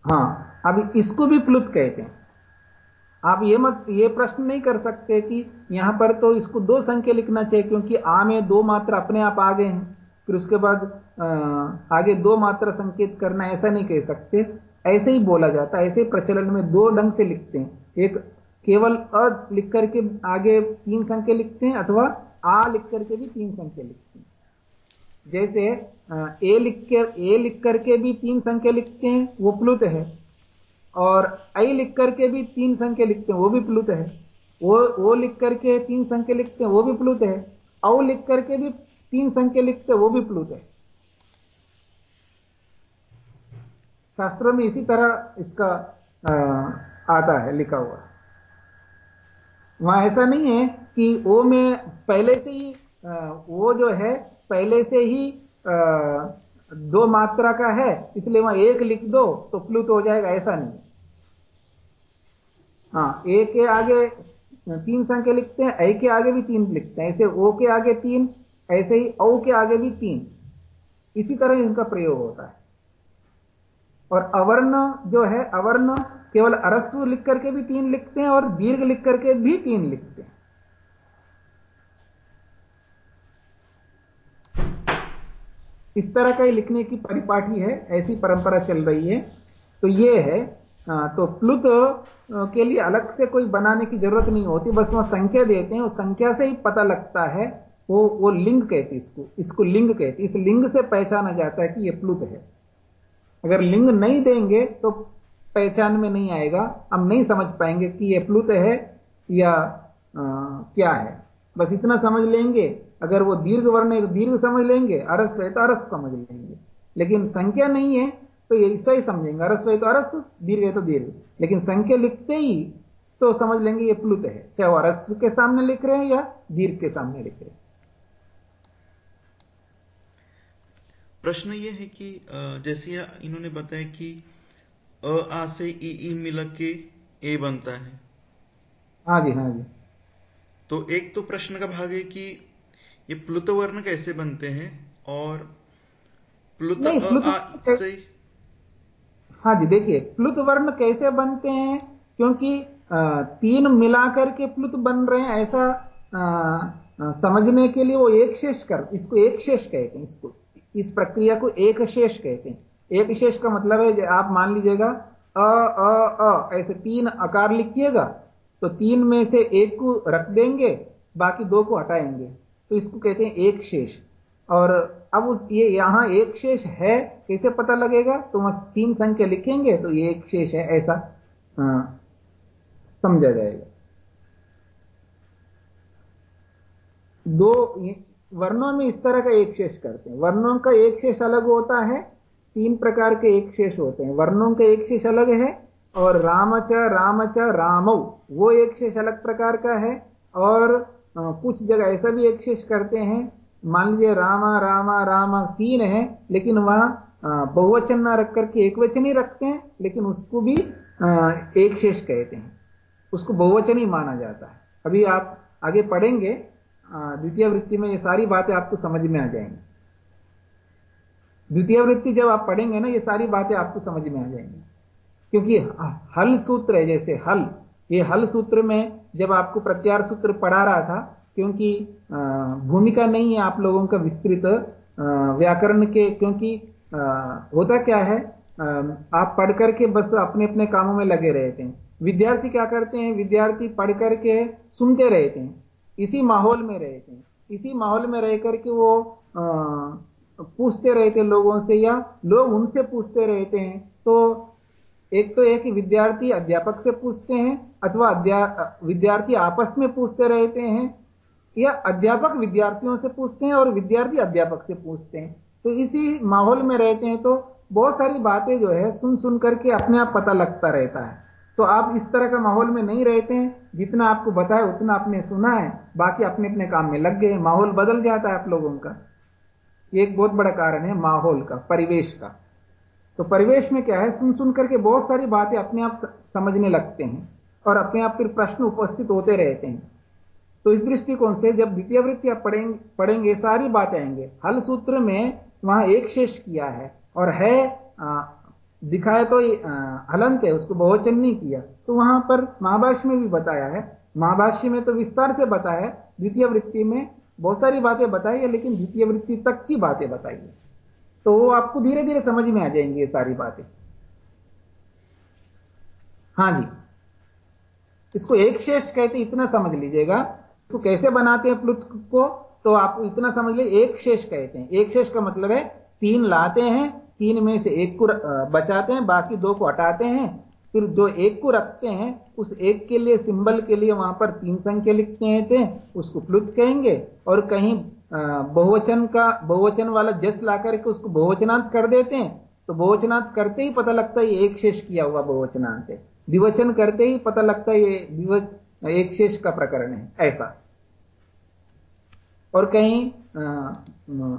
हाँ अब इसको भी प्लुत कहते हैं। आप ये मत, ये प्रश्न नहीं कर सकते कि यहाँ पर तो इसको दो संख्या लिखना चाहिए, क्योंकि आ में दो मात्रा अपने आप आ गए हैं। फिर उसके बाद आगे दो मात्रा संकेत करना ऐसा नहीं कह सकते। ऐसे ही बोला जाता ऐसे प्रचलन में दो ढंग से लिखते हैं। एक केवल अ लिख करके आगे तीन संख्या लिखते हैं, अथवा आ लिख करके भी तीन संख्या लिखते हैं। जैसे ए लिख कर ए लिख करके भी तीन संख्या लिखते हैं, वो प्लुत है। और आई लिख करके भी तीन संख्या लिखते हैं वो भी प्लुत है। वो वो लिख करके तीन संख्या लिखते हैं वो भी प्लुत है। औ लिख करके भी तीन संख्या लिखते हैं वो भी प्लुत है। शास्त्रों में इसी तरह इसका आ, आता है लिखा हुआ। वहाँ ऐसा नहीं है कि वो में पहले से ही आ, वो जो है पहले से ही आ, दो मात्रा का है, इसलिए वहाँ एक लिख दो तो प्लुत हो जाएगा, ऐसा नहीं। हाँ ए के आगे तीन संख्या लिखते हैं ऐ के आगे भी तीन लिखते हैं। ऐसे ओ के आगे तीन, ऐसे ही औ के आगे भी तीन। इसी तरह इनका प्रयोग होता है। और अवर्ण जो है, अवर्ण केवल अरस्व लिख करके भी तीन लिखते हैं और दीर्घ लिख करके भी तीन लिखते हैं। इस तरह का ही लिखने की परिपाठी है ऐसी परंपरा चल रही है। तो ये है तो प्लुत के लिए अलग से कोई बनाने की ज़रूरत नहीं होती बस वहाँ संख्या देते हैं उस संख्या से ही पता लगता है वो वो लिंग कहती इसको इसको लिंग कहती इस लिंग से पहचाना जाता है कि ये प्लुत है। अगर लिंग नहीं देंगे तो पहचान में नहीं आएगा हम नहीं समझ पाएँगे कि यह प्लुत है या आ, क्या है। बस इतना समझ लेंगे। अगर वो दीर्घ वर्ण है तो दीर्घ समझ लेंगे अरस्व है तो अरस्व समझ लेंगे। लेकिन संख्या नहीं है तो ये ऐसा ही समझेंगे अरस्व है तो अरस्व दीर्घ है तो दीर्घ। लेकिन संख्या लिखते ही तो समझ लेंगे ये प्लुत है। चाहे वो अरस्व के सामने लिख रहे हैं या दीर्घ के सामने लिख रहे हैं। प्रश्न ये है कि जैसे इन्होंने बताया कि अ आ से ई ई मिल के ए बनता है। हाँ जी हाँ जी। तो एक तो प्रश्न का भाग है कि ये प्लुत वर्ण कैसे बनते हैं और प्लुत हाँ जी देखिए प्लुत वर्ण कैसे बनते हैं? क्योंकि तीन मिलाकर के प्लुत बन रहे हैं ऐसा आ, समझने के लिए वो एक शेष कर इसको एक शेष कहते हैं इसको इस प्रक्रिया को एक शेष कहते हैं। एक शेष का मतलब है आप मान लीजिएगा अ अ अ ऐसे तीन आकार लिखिएगा तो तीन में से एक को रख देंगे, बाकी दो को हटाएँगे। तो इसको कहते हैं एक शेष। और अब उस, ये यहाँ एक शेष है, कैसे पता लगेगा? तो वहाँ तीन संख्या लिखेंगे तो ये एक शेष है, ऐसा समझा जाएगा। दो वर्णों में इस तरह का एक शेष करते हैं। वर्णों का एक शेष अलग होता है, तीन प्रकार के एक शेष होते हैं। वर्णों का एक शेष अलग है और रामच रामच, रामौ, वो एक शेष अलग प्रकार का है। और कुछ जगह ऐसा भी एक शेष करते हैं। मान लीजिए रामा रामा रामा तीन है, लेकिन वहाँ बहुवचन ना रख करके एक वचन ही रखते हैं, लेकिन उसको भी एक शेष कहते हैं। उसको बहुवचन ही माना जाता है। अभी आप आगे पढ़ेंगे द्वितीय वृत्ति में ये सारी बातें आपको समझ में आ जाएँगी। द्वितीय वृत्ति जब आप पढ़ेंगे ना, ये सारी बातें आपको समझ में आ जाएँगी। क्योंकि हल सूत्र है, जैसे हल, ये हल सूत्र में जब आपको प्रत्यार सूत्र पढ़ा रहा था, क्योंकि भूमिका नहीं है आप लोगों का विस्तृत व्याकरण के, क्योंकि होता क्या है आप पढ़ करके बस अपने अपने कामों में लगे रहते हैं। विद्यार्थी क्या करते हैं, विद्यार्थी पढ़ करके सुनते रहते हैं, इसी माहौल में रहते हैं। इसी माहौल में रह करके वो पूछते रहते लोगों से या लोग उनसे पूछते रहते हैं तो एक तो यह कि विद्यार्थी अध्यापक से पूछते हैं अथवा विद्यार्थी आपस में पूछते रहते हैं, या अध्यापक विद्यार्थियों से पूछते हैं और विद्यार्थी अध्यापक से पूछते हैं। तो इसी माहौल में रहते हैं तो बहुत सारी बातें जो है सुन सुन करके अपने आप पता लगता रहता है। तो आप इस तरह का माहौल में नहीं रहते हैं, जितना आपको बताया उतना आपने सुना है, बाकी अपने अपने काम में लग गए माहौल बदल जाता है आप लोगों का। ये एक बहुत बड़ा कारण है माहौल का, परिवेश का। तो परिवेश में क्या है? सुन सुन करके बहुत सारी बातें अपने आप समझने लगते हैं और अपने आप फिर प्रश्न उपस्थित होते रहते हैं। तो इस दृष्टिकोण से जब द्वितीय वृत्ति आप पढ़ेंगे पढ़ेंगे, सारी बातें आएँगे। हल सूत्र में वहाँ एक शेष किया है और है दिखाया तो हलंत है, उसको बहुवचन नहीं किया। तो वहाँ पर महाभाष्य में भी बताया है। महाभाष्य में तो विस्तार से बताया द्वितीय वृत्ति में बहुत सारी बातें बताई है, लेकिन द्वितीय वृत्ति तक की बातें बताई है। तो आपको धीरे धीरे समझ में आ जाएँगी ये सारी बातें। हाँ जी। इसको एक शेष कहते इतना समझ लीजिएगा। इसको कैसे बनाते हैं प्लुत को? तो आप इतना समझ लीजिए, एक शेष कहते हैं। एक शेष का मतलब है तीन लाते हैं, तीन में से एक को बचाते हैं, बाकी दो को हटाते हैं। फिर जो एक को रखते हैं, उस एक के लिए, सिंबल के लिए वहाँ पर तीन संख्या लिखते हैं थे उसको प्लुत कहेंगे। और कहीं बहुवचन का, बहुवचन वाला जस ला करके उसको बहुवचनांत कर देते हैं तो बहुवचनांत करते ही पता लगता है एक शेष किया हुआ बहुवचनांत है। द्विवचन करते ही पता लगता है ये एक शेष का प्रकरण है, ऐसा। और कहीं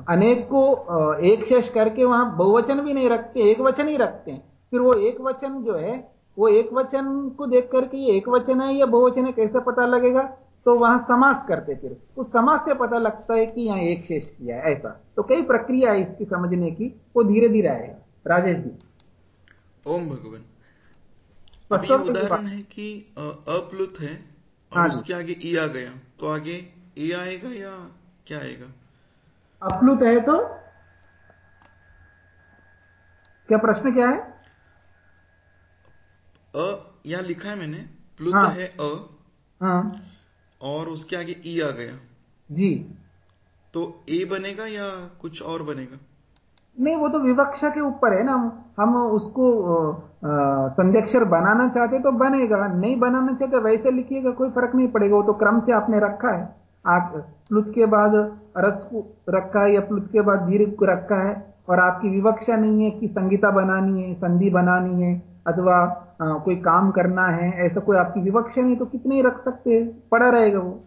अनेक को एक शेष करके वहाँ बहुवचन भी नहीं रखते, एक वचन ही रखते हैं। फिर वो एक वचन जो है, वो एक वचन को देख करके ये एक वचन है या बहुवचन है, कैसे पता लगेगा? तो वहाँ समास करते फिर। उस समास से पता लगता है कि यहाँ एक शेष किया है ऐसा। तो कई प्रक्रिया है इसकी समझने की वो धीरे धीरे आएगा। राजेश जी। ओम भगवान। उदाहरण है कि अप्लुत है और हाँ उसके आगे ई आ गया। तो आगे ए आएगा या क्या आएगा? अप्लुत है तो? क्या प्रश्न क्या है? अ यहाँ लिखा है मैंने प्लुत हाँ, है अ। हाँ, और उसके आगे ई आ गया। जी। तो ए बनेगा या कुछ और बनेगा? नहीं वो तो विवक्षा के ऊपर है ना। हम उसको संध्यक्षर बनाना चाहते तो बनेगा। नहीं बनाना चाहते वैसे लिखिएगा कोई फ़र्क नहीं पड़ेगा। वो तो क्रम से आपने रखा है। आप प्लुत के बाद रस रखा है या प्लुत के बाद दीर्घ को रखा है। और आपकी विवक्षा नहीं है कि संगीता बनानी है संधि बनानी है। अथवा कोई काम करना है ऐसा कोई आपकी विवक्षा नहीं तो कितने ही रख सकते हैं? पड़ा रहेगा वो।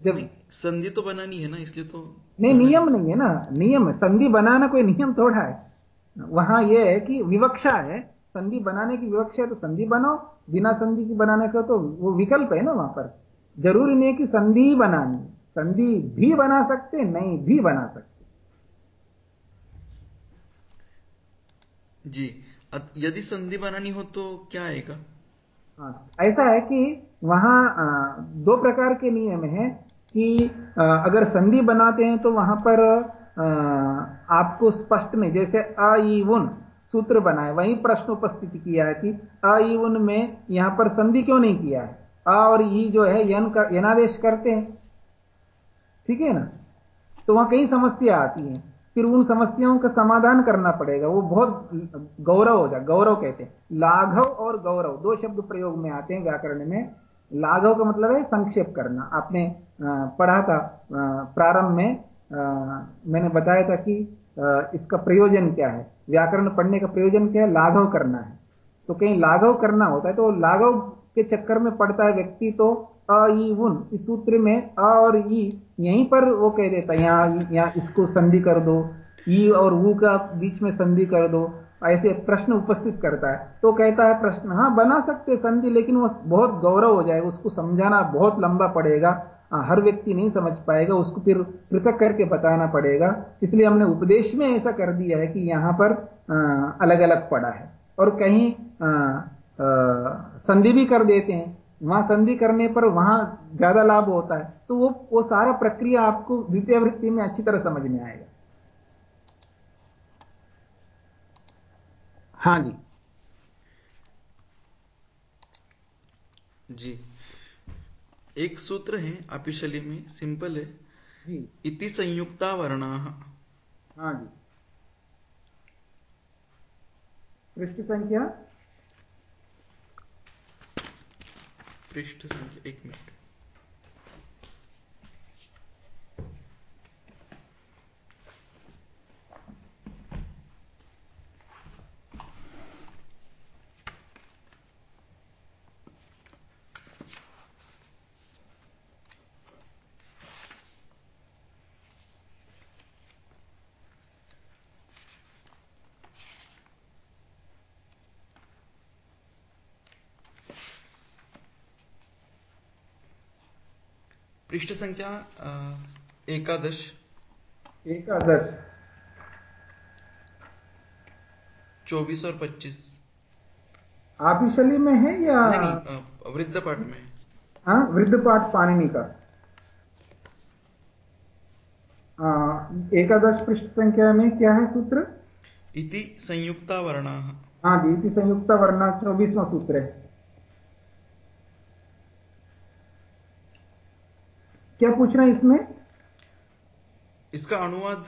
जब संधि तो बनानी है ना इसलिए तो नहीं नियम नहीं है ना। नियम है। संधि बनाना कोई नियम थोड़ा है। वहाँ यह है कि विवक्षा है। संधि बनाने की विवक्षा है तो संधि बनाओ। बिना संधि की बनाने का तो वो विकल्प है ना वहाँ पर। ज़रूरी नहीं कि संधि ही बनानी संधि भी बना सकते नहीं भी बना सकते जी। यदि संधि बनानी हो तो क्या आएगा? हाँ ऐसा है कि वहाँ दो प्रकार के नियम है कि अगर संधि बनाते हैं तो वहाँ पर आपको स्पष्ट में, जैसे अ उन सूत्र बनाए वही प्रश्न उपस्थित किया है कि अ उन में यहाँ पर संधि क्यों नहीं किया है? आ और ई जो है, यन का, यनादेश करते हैं। ठीक है ना? तो वहाँ कई समस्या आती हैं। फिर उन समस्याओं का समाधान करना पड़ेगा। वो बहुत गौरव हो जाए गौरव कहते हैं। लाघव और गौरव, दो शब्द प्रयोग में आते हैं व्याकरण में। लाघव का मतलब है संक्षेप करना। आपने पढ़ा था प्रारंभ में मैंने बताया था कि इसका प्रयोजन क्या है। व्याकरण पढ़ने का प्रयोजन क्या है? लाघव करना है। तो कहीं लाघव करना होता है तो लाघव के चक्कर में पड़ता है व्यक्ति तो अ ई, उन। इस सूत्र में अ और ई, यहीं पर वो कह देता है, यहाँ यहाँ इसको संधि कर दो, ई और वो का बीच में संधि कर दो, ऐसे प्रश्न उपस्थित करता है। तो कहता है प्रश्न हाँ बना सकते संधि, लेकिन वो बहुत गौरव हो जाएगा, उसको समझाना बहुत लंबा पड़ेगा। हर व्यक्ति नहीं समझ पाएगा, उसको फिर पृथक करके बताना पड़ेगा। इसलिए हमने उपदेश में ऐसा कर दिया है कि यहाँ पर अलग अलग पड़ा है। और कहीं संधि भी कर देते हैं। वहाँ संधि करने पर वहाँ ज़्यादा लाभ होता है। तो वो वो सारा प्रक्रिया आपको द्वितीय वृत्ति में अच्छी तरह समझ में आएगा। हाँ जी। जी। एक सूत्र है अपिशली में सिंपल है। जी। इति संयुक्ता वर्णा। हाँ जी। पृष्ठ संख्या पृष्ठ संख्या एक पृष्ठ संख्या एकादश। एकादश। चौबीस और पच्चीस। आपिशली में है या वृद्ध पाठ में। हाँ वृद्ध पाठ पाणिनि का। एकादश पृष्ठ संख्या में क्या है सूत्र? इति संयुक्ता वर्णा। हाँ जी इति संयुक्ता वर्णा चौबीसवा सूत्र है। क्या पूछना इसमें? इसका अनुवाद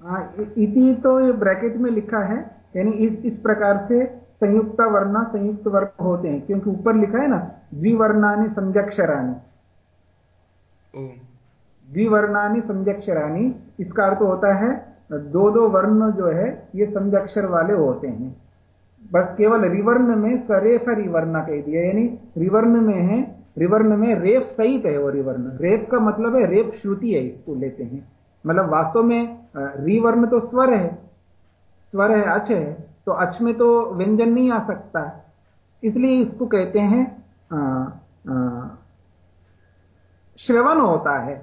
हाँ इति तो ये ब्रैकेट में लिखा है यानी इस इस प्रकार से संयुक्त वर्ण संयुक्त वर्ण होते हैं क्योंकि ऊपर लिखा है ना द्विवर्णानि संजक्षरानी द्विवर्णानि संजक्षरानी इसका अर्थ होता है दो दो वर्ण जो है ये संजक्षर वाले होते हैं। बस केवल रिवर्ण में सरेफ रिवर्ण कह दिया यानी रिवर्ण में है रिवर्ण में रेप सहित है वो रिवर्ण रेप का मतलब है रेप श्रुति है, इसको लेते हैं। मतलब वास्तव में रिवर्ण तो स्वर है स्वर है अच है तो अच में तो व्यंजन नहीं आ सकता। इसलिए इसको कहते हैं श्रवण होता है।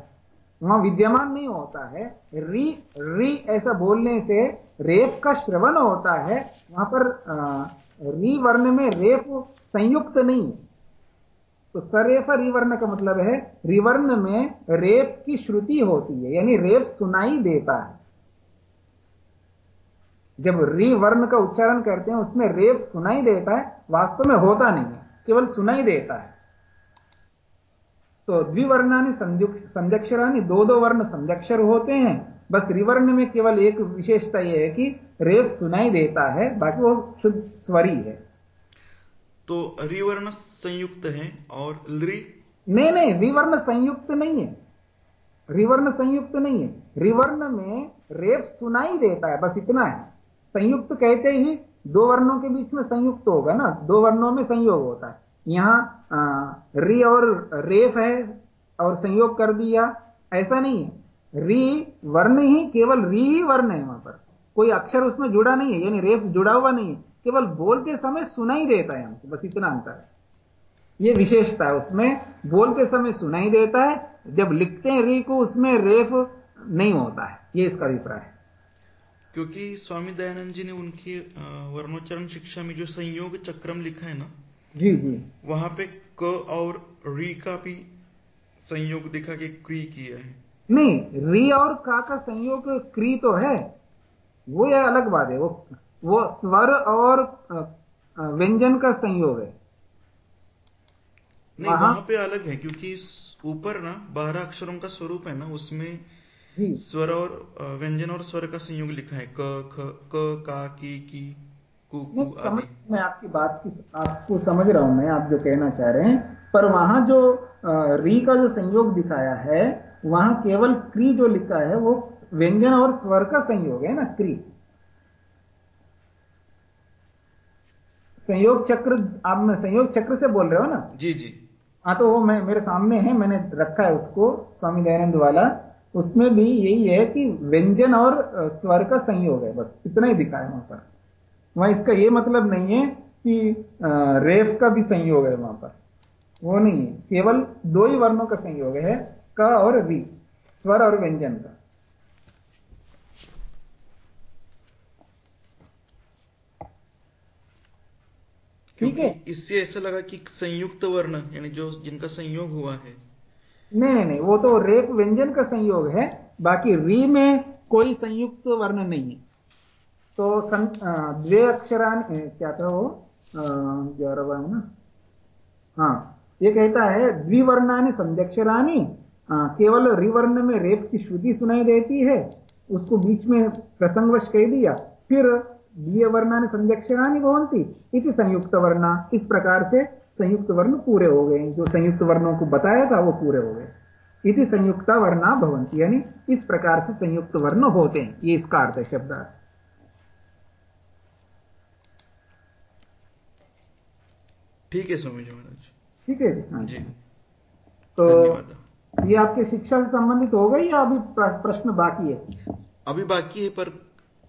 वहाँ विद्यमान नहीं होता है। री री ऐसा बोलने से रेप का श्रवण होता है। वहाँ पर री वर्ण में रेप संयुक्त नहीं है। तो सरेफ रिवर्ण का मतलब है, रिवर्ण में रेप की श्रुति होती है, यानी रेप सुनाई देता है। जब रिवर्ण का उच्चारण करते हैं, उसमें रेप सुनाई देता है, वास्तव में होता नहीं है, केवल सुनाई देता है। तो द्विवर्णानी संजक्षरानी दो दो वर्ण संजक्षर होते हैं, बस रिवर्ण में केवल एक विशेषता यह है कि रेप सुनाई देता है, बाकी वो शुद्ध स्वरी है। तो रिवर्ण संयुक्त है और लि नहीं नहीं, रिवर्ण संयुक्त नहीं है। रिवर्ण संयुक्त नहीं है। रिवर्ण में रेप सुनाई देता है, बस इतना है। संयुक्त कहते ही दो वर्णों के बीच में संयुक्त होगा ना, दो वर्णों में संयोग होता है। यहाँ री और रेफ है और संयोग कर दिया, ऐसा नहीं है। री वर्ण ही, केवल री ही वर्ण है वहाँ पर। कोई अक्षर उसमें जुड़ा नहीं है, यानी रेफ जुड़ा हुआ नहीं है। केवल बोलते समय सुनाई देता है हमको बस इतना अंतर है। ये विशेषता है उसमें बोलते समय सुनाई देता है जब लिखते हैं री को उसमें रेफ नहीं होता है। ये इसका अभिप्राय है। क्योंकि स्वामी दयानंद जी ने उनकी वर्णोच्चारण शिक्षा में जो संयोग चक्रम लिखा है ना जी जी। वहाँ पे क और री का भी संयोग दिखा के क्री किया है। नहीं री और का का संयोग क्री तो है वो यह अलग बात है वो वो स्वर और व्यंजन का संयोग है। नहीं वहाँ पे अलग है क्योंकि ऊपर ना बारह अक्षरों का स्वरूप है ना उसमें स्वर और व्यंजन और स्वर का संयोग लिखा है। क ख क का की की कु कु आदि। मैं आपकी बात की आपको समझ रहा हूँ मैं आप जो कहना चाह रहे हैं पर वहाँ जो री का जो संयोग दिखाया है वहाँ केवल क्री जो लिखा है वो व्यंजन और स्वर का संयोग है ना क्री। संयोग चक्र आप मैं संयोग चक्र से बोल रहे हो ना? जी जी। हाँ तो वो मैं मेरे सामने है मैंने रखा है उसको स्वामी दयानंद वाला। उसमें भी यही है कि व्यंजन और स्वर का संयोग है बस। इतना ही दिखा है वहाँ पर। वहाँ इसका ये मतलब नहीं है कि रेफ का भी संयोग है वहाँ पर। वो नहीं है। केवल दो ही वर्णों का संयोग है क और री स्वर और व्यंजन का। ठीक है। इससे ऐसा लगा कि संयुक्त वर्ण यानी जो जिनका संयोग हुआ है। नहीं नहीं नहीं वो तो रेप व्यंजन का संयोग है बाकी री में कोई संयुक्त वर्ण नहीं है। तो द्वे अक्षरान क्या था वो? ग्यारहवा है ना? हाँ ये कहता है द्विवर्णानि संध्यक्षरानी केवल रिवर्ण में रेप की श्रुति सुनाई देती है उसको बीच में प्रसंगवश कह दिया। फिर द्विय वर्णानि संध्यक्षरानी भवंती इति संयुक्त वर्णा इस प्रकार से संयुक्त वर्ण पूरे हो गए। जो संयुक्त वर्णों को बताया था वो पूरे हो गए। इति संयुक्ता वर्णा भवंती यानी इस प्रकार से संयुक्त वर्ण होते हैं। ये इसका अर्थ है शब्दार्थ ठीक है स्वामी जी महाराज ठीक है हाँ जी। तो ये आपके शिक्षा से संबंधित हो गई या अभी प्रश्न बाकी है? अभी बाकी है पर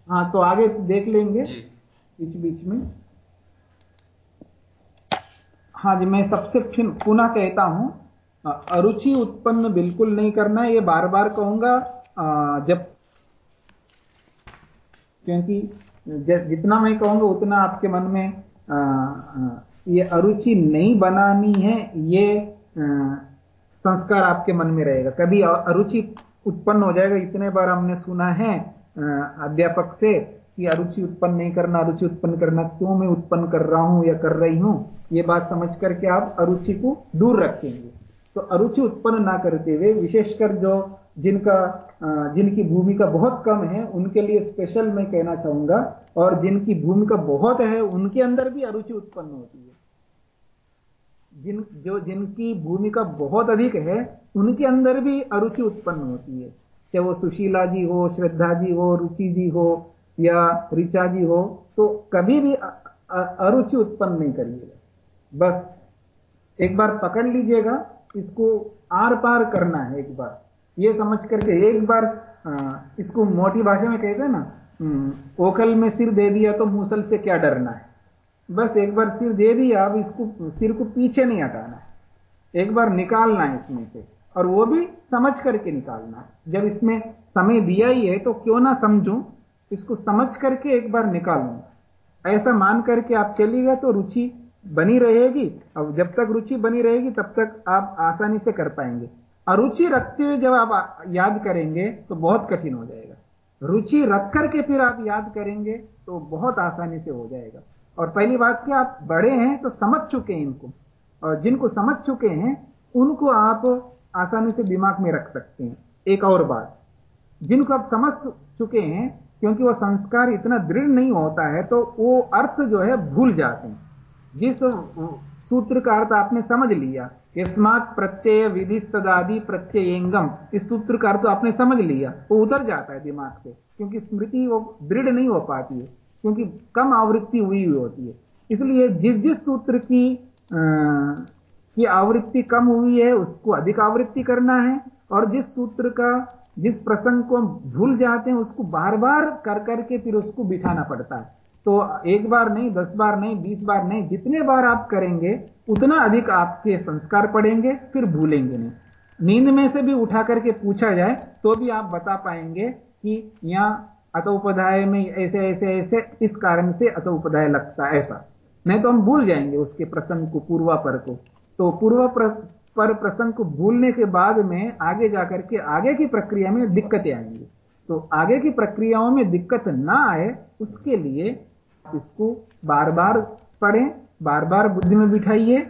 हाँ तो आगे देख लेंगे। बीच बीच में। हाँ जी मैं सबसे फिर पुनः कहता हूँ अरुचि उत्पन्न बिल्कुल नहीं करना है ये बार बार कहूँगा जब क्योंकि जितना मैं कहूँगा उतना आपके मन में ये अरुचि नहीं बनानी है ये संस्कार आपके मन में रहेगा। कभी अरुचि उत्पन्न हो जाएगा इतने बार हमने सुना है अध्यापक से कि अरुचि उत्पन्न नहीं करना अरुचि उत्पन्न करना क्यों मैं उत्पन्न कर रहा हूँ या कर रही हूँ? ये बात समझ करके आप अरुचि को दूर रखेंगे। तो अरुचि उत्पन्न ना करते हुए, विशेषकर जो जिनका जिनकी भूमिका बहुत कम है, उनके लिए स्पेशल मैं कहना चाहूँगा, और जिनकी भूमिका बहुत है, उनके अंदर भी अरुचि उत्पन्न होती है। जिन, जो जिनकी भूमिका बहुत अधिक है, उनके अंदर भी अरुचि उत्पन्न होती है। चाहे वो सुशीला जी हो श्रद्धा जी हो रुचि जी हो या ऋचा जी हो तो कभी भी अरुचि उत्पन्न नहीं करिएगा। बस एक बार पकड़ लीजिएगा इसको आर पार करना है एक बार। ये समझ करके एक बार इसको मोटी भाषा में कहते हैं ना हम्म, ओखल में सिर दे दिया तो मूसल से क्या डरना है? बस एक बार सिर दे दिया अब इसको सिर को पीछे नहीं हटाना है। एक बार निकालना है इसमें से। और वो भी समझ करके निकालना है। जब इसमें समय दिया ही है तो क्यों ना समझूं? इसको समझ करके एक बार निकालूँगा। ऐसा मान करके आप चलिएगा तो रुचि बनी रहेगी। अब जब तक रुचि बनी रहेगी, तब तक आप आसानी से कर पाएँगे। अरुचि रखते हुए जब आप याद करेंगे तो बहुत कठिन हो जाएगा। रुचि रख करके फिर आप याद करेंगे तो बहुत आसानी से हो जाएगा। और पहली बात कि आप बड़े हैं तो समझ चुके हैं इनको। और जिनको समझ चुके हैं, उनको आप आसानी से दिमाग में रख सकते हैं। एक और बात, जिनको आप समझ चुके हैं, क्योंकि वह संस्कार इतना दृढ़ नहीं होता है तो वो अर्थ जो है भूल जाते हैं। जिस सूत्र का अर्थ आपने समझ लिया, यस्मात प्रत्यय विधि तदादि प्रत्ययंगम, इस सूत्र का अर्थ आपने समझ लिया, वो उतर जाता है दिमाग से, क्योंकि स्मृति वो दृढ़ नहीं हो पाती है, क्योंकि कम आवृत्ति हुई हुई होती है। इसलिए जिस जिस सूत्र की की आवृत्ति कम हुई है, उसको अधिक आवृत्ति करना है और जिस सूत्र का, जिस प्रसंग को हम भूल जाते हैं, उसको बार बार कर करके फिर उसको बिठाना पड़ता है। तो एक बार नहीं, दस बार नहीं, बीस बार नहीं, जितने बार आप करेंगे, उतना अधिक आपके संस्कार पड़ेंगे, फिर भूलेंगे नहीं। नींद में से भी उठा करके पूछा जाए तो भी आप बता पाएँगे कि यहाँ अतोपधाय में ऐसे ऐसे ऐसे, इस कारण से अतोपधाय लगता ऐसा। नहीं तो हम भूल जाएँगे उसके प्रसंग को, पूर्वापर को। तो पूर्व प्र, पर प्रसंग को भूलने के बाद में आगे जाकर के आगे की प्रक्रिया में दिक्कतें आएँगी। तो आगे की प्रक्रियाओं में दिक्कत ना आए उसके लिए इसको बार बार पढ़ें बार बार बुद्धि में बिठाइए।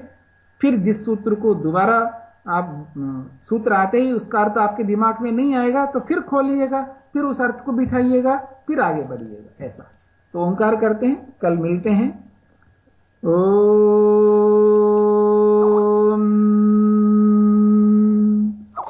फिर जिस सूत्र को दोबारा आप सूत्र आते ही उसका अर्थ आपके दिमाग में नहीं आएगा तो फिर खोलिएगा फिर उस अर्थ को बिठाइएगा फिर आगे बढ़िएगा ऐसा। तो ओंकार करते हैं कल मिलते हैं। ओ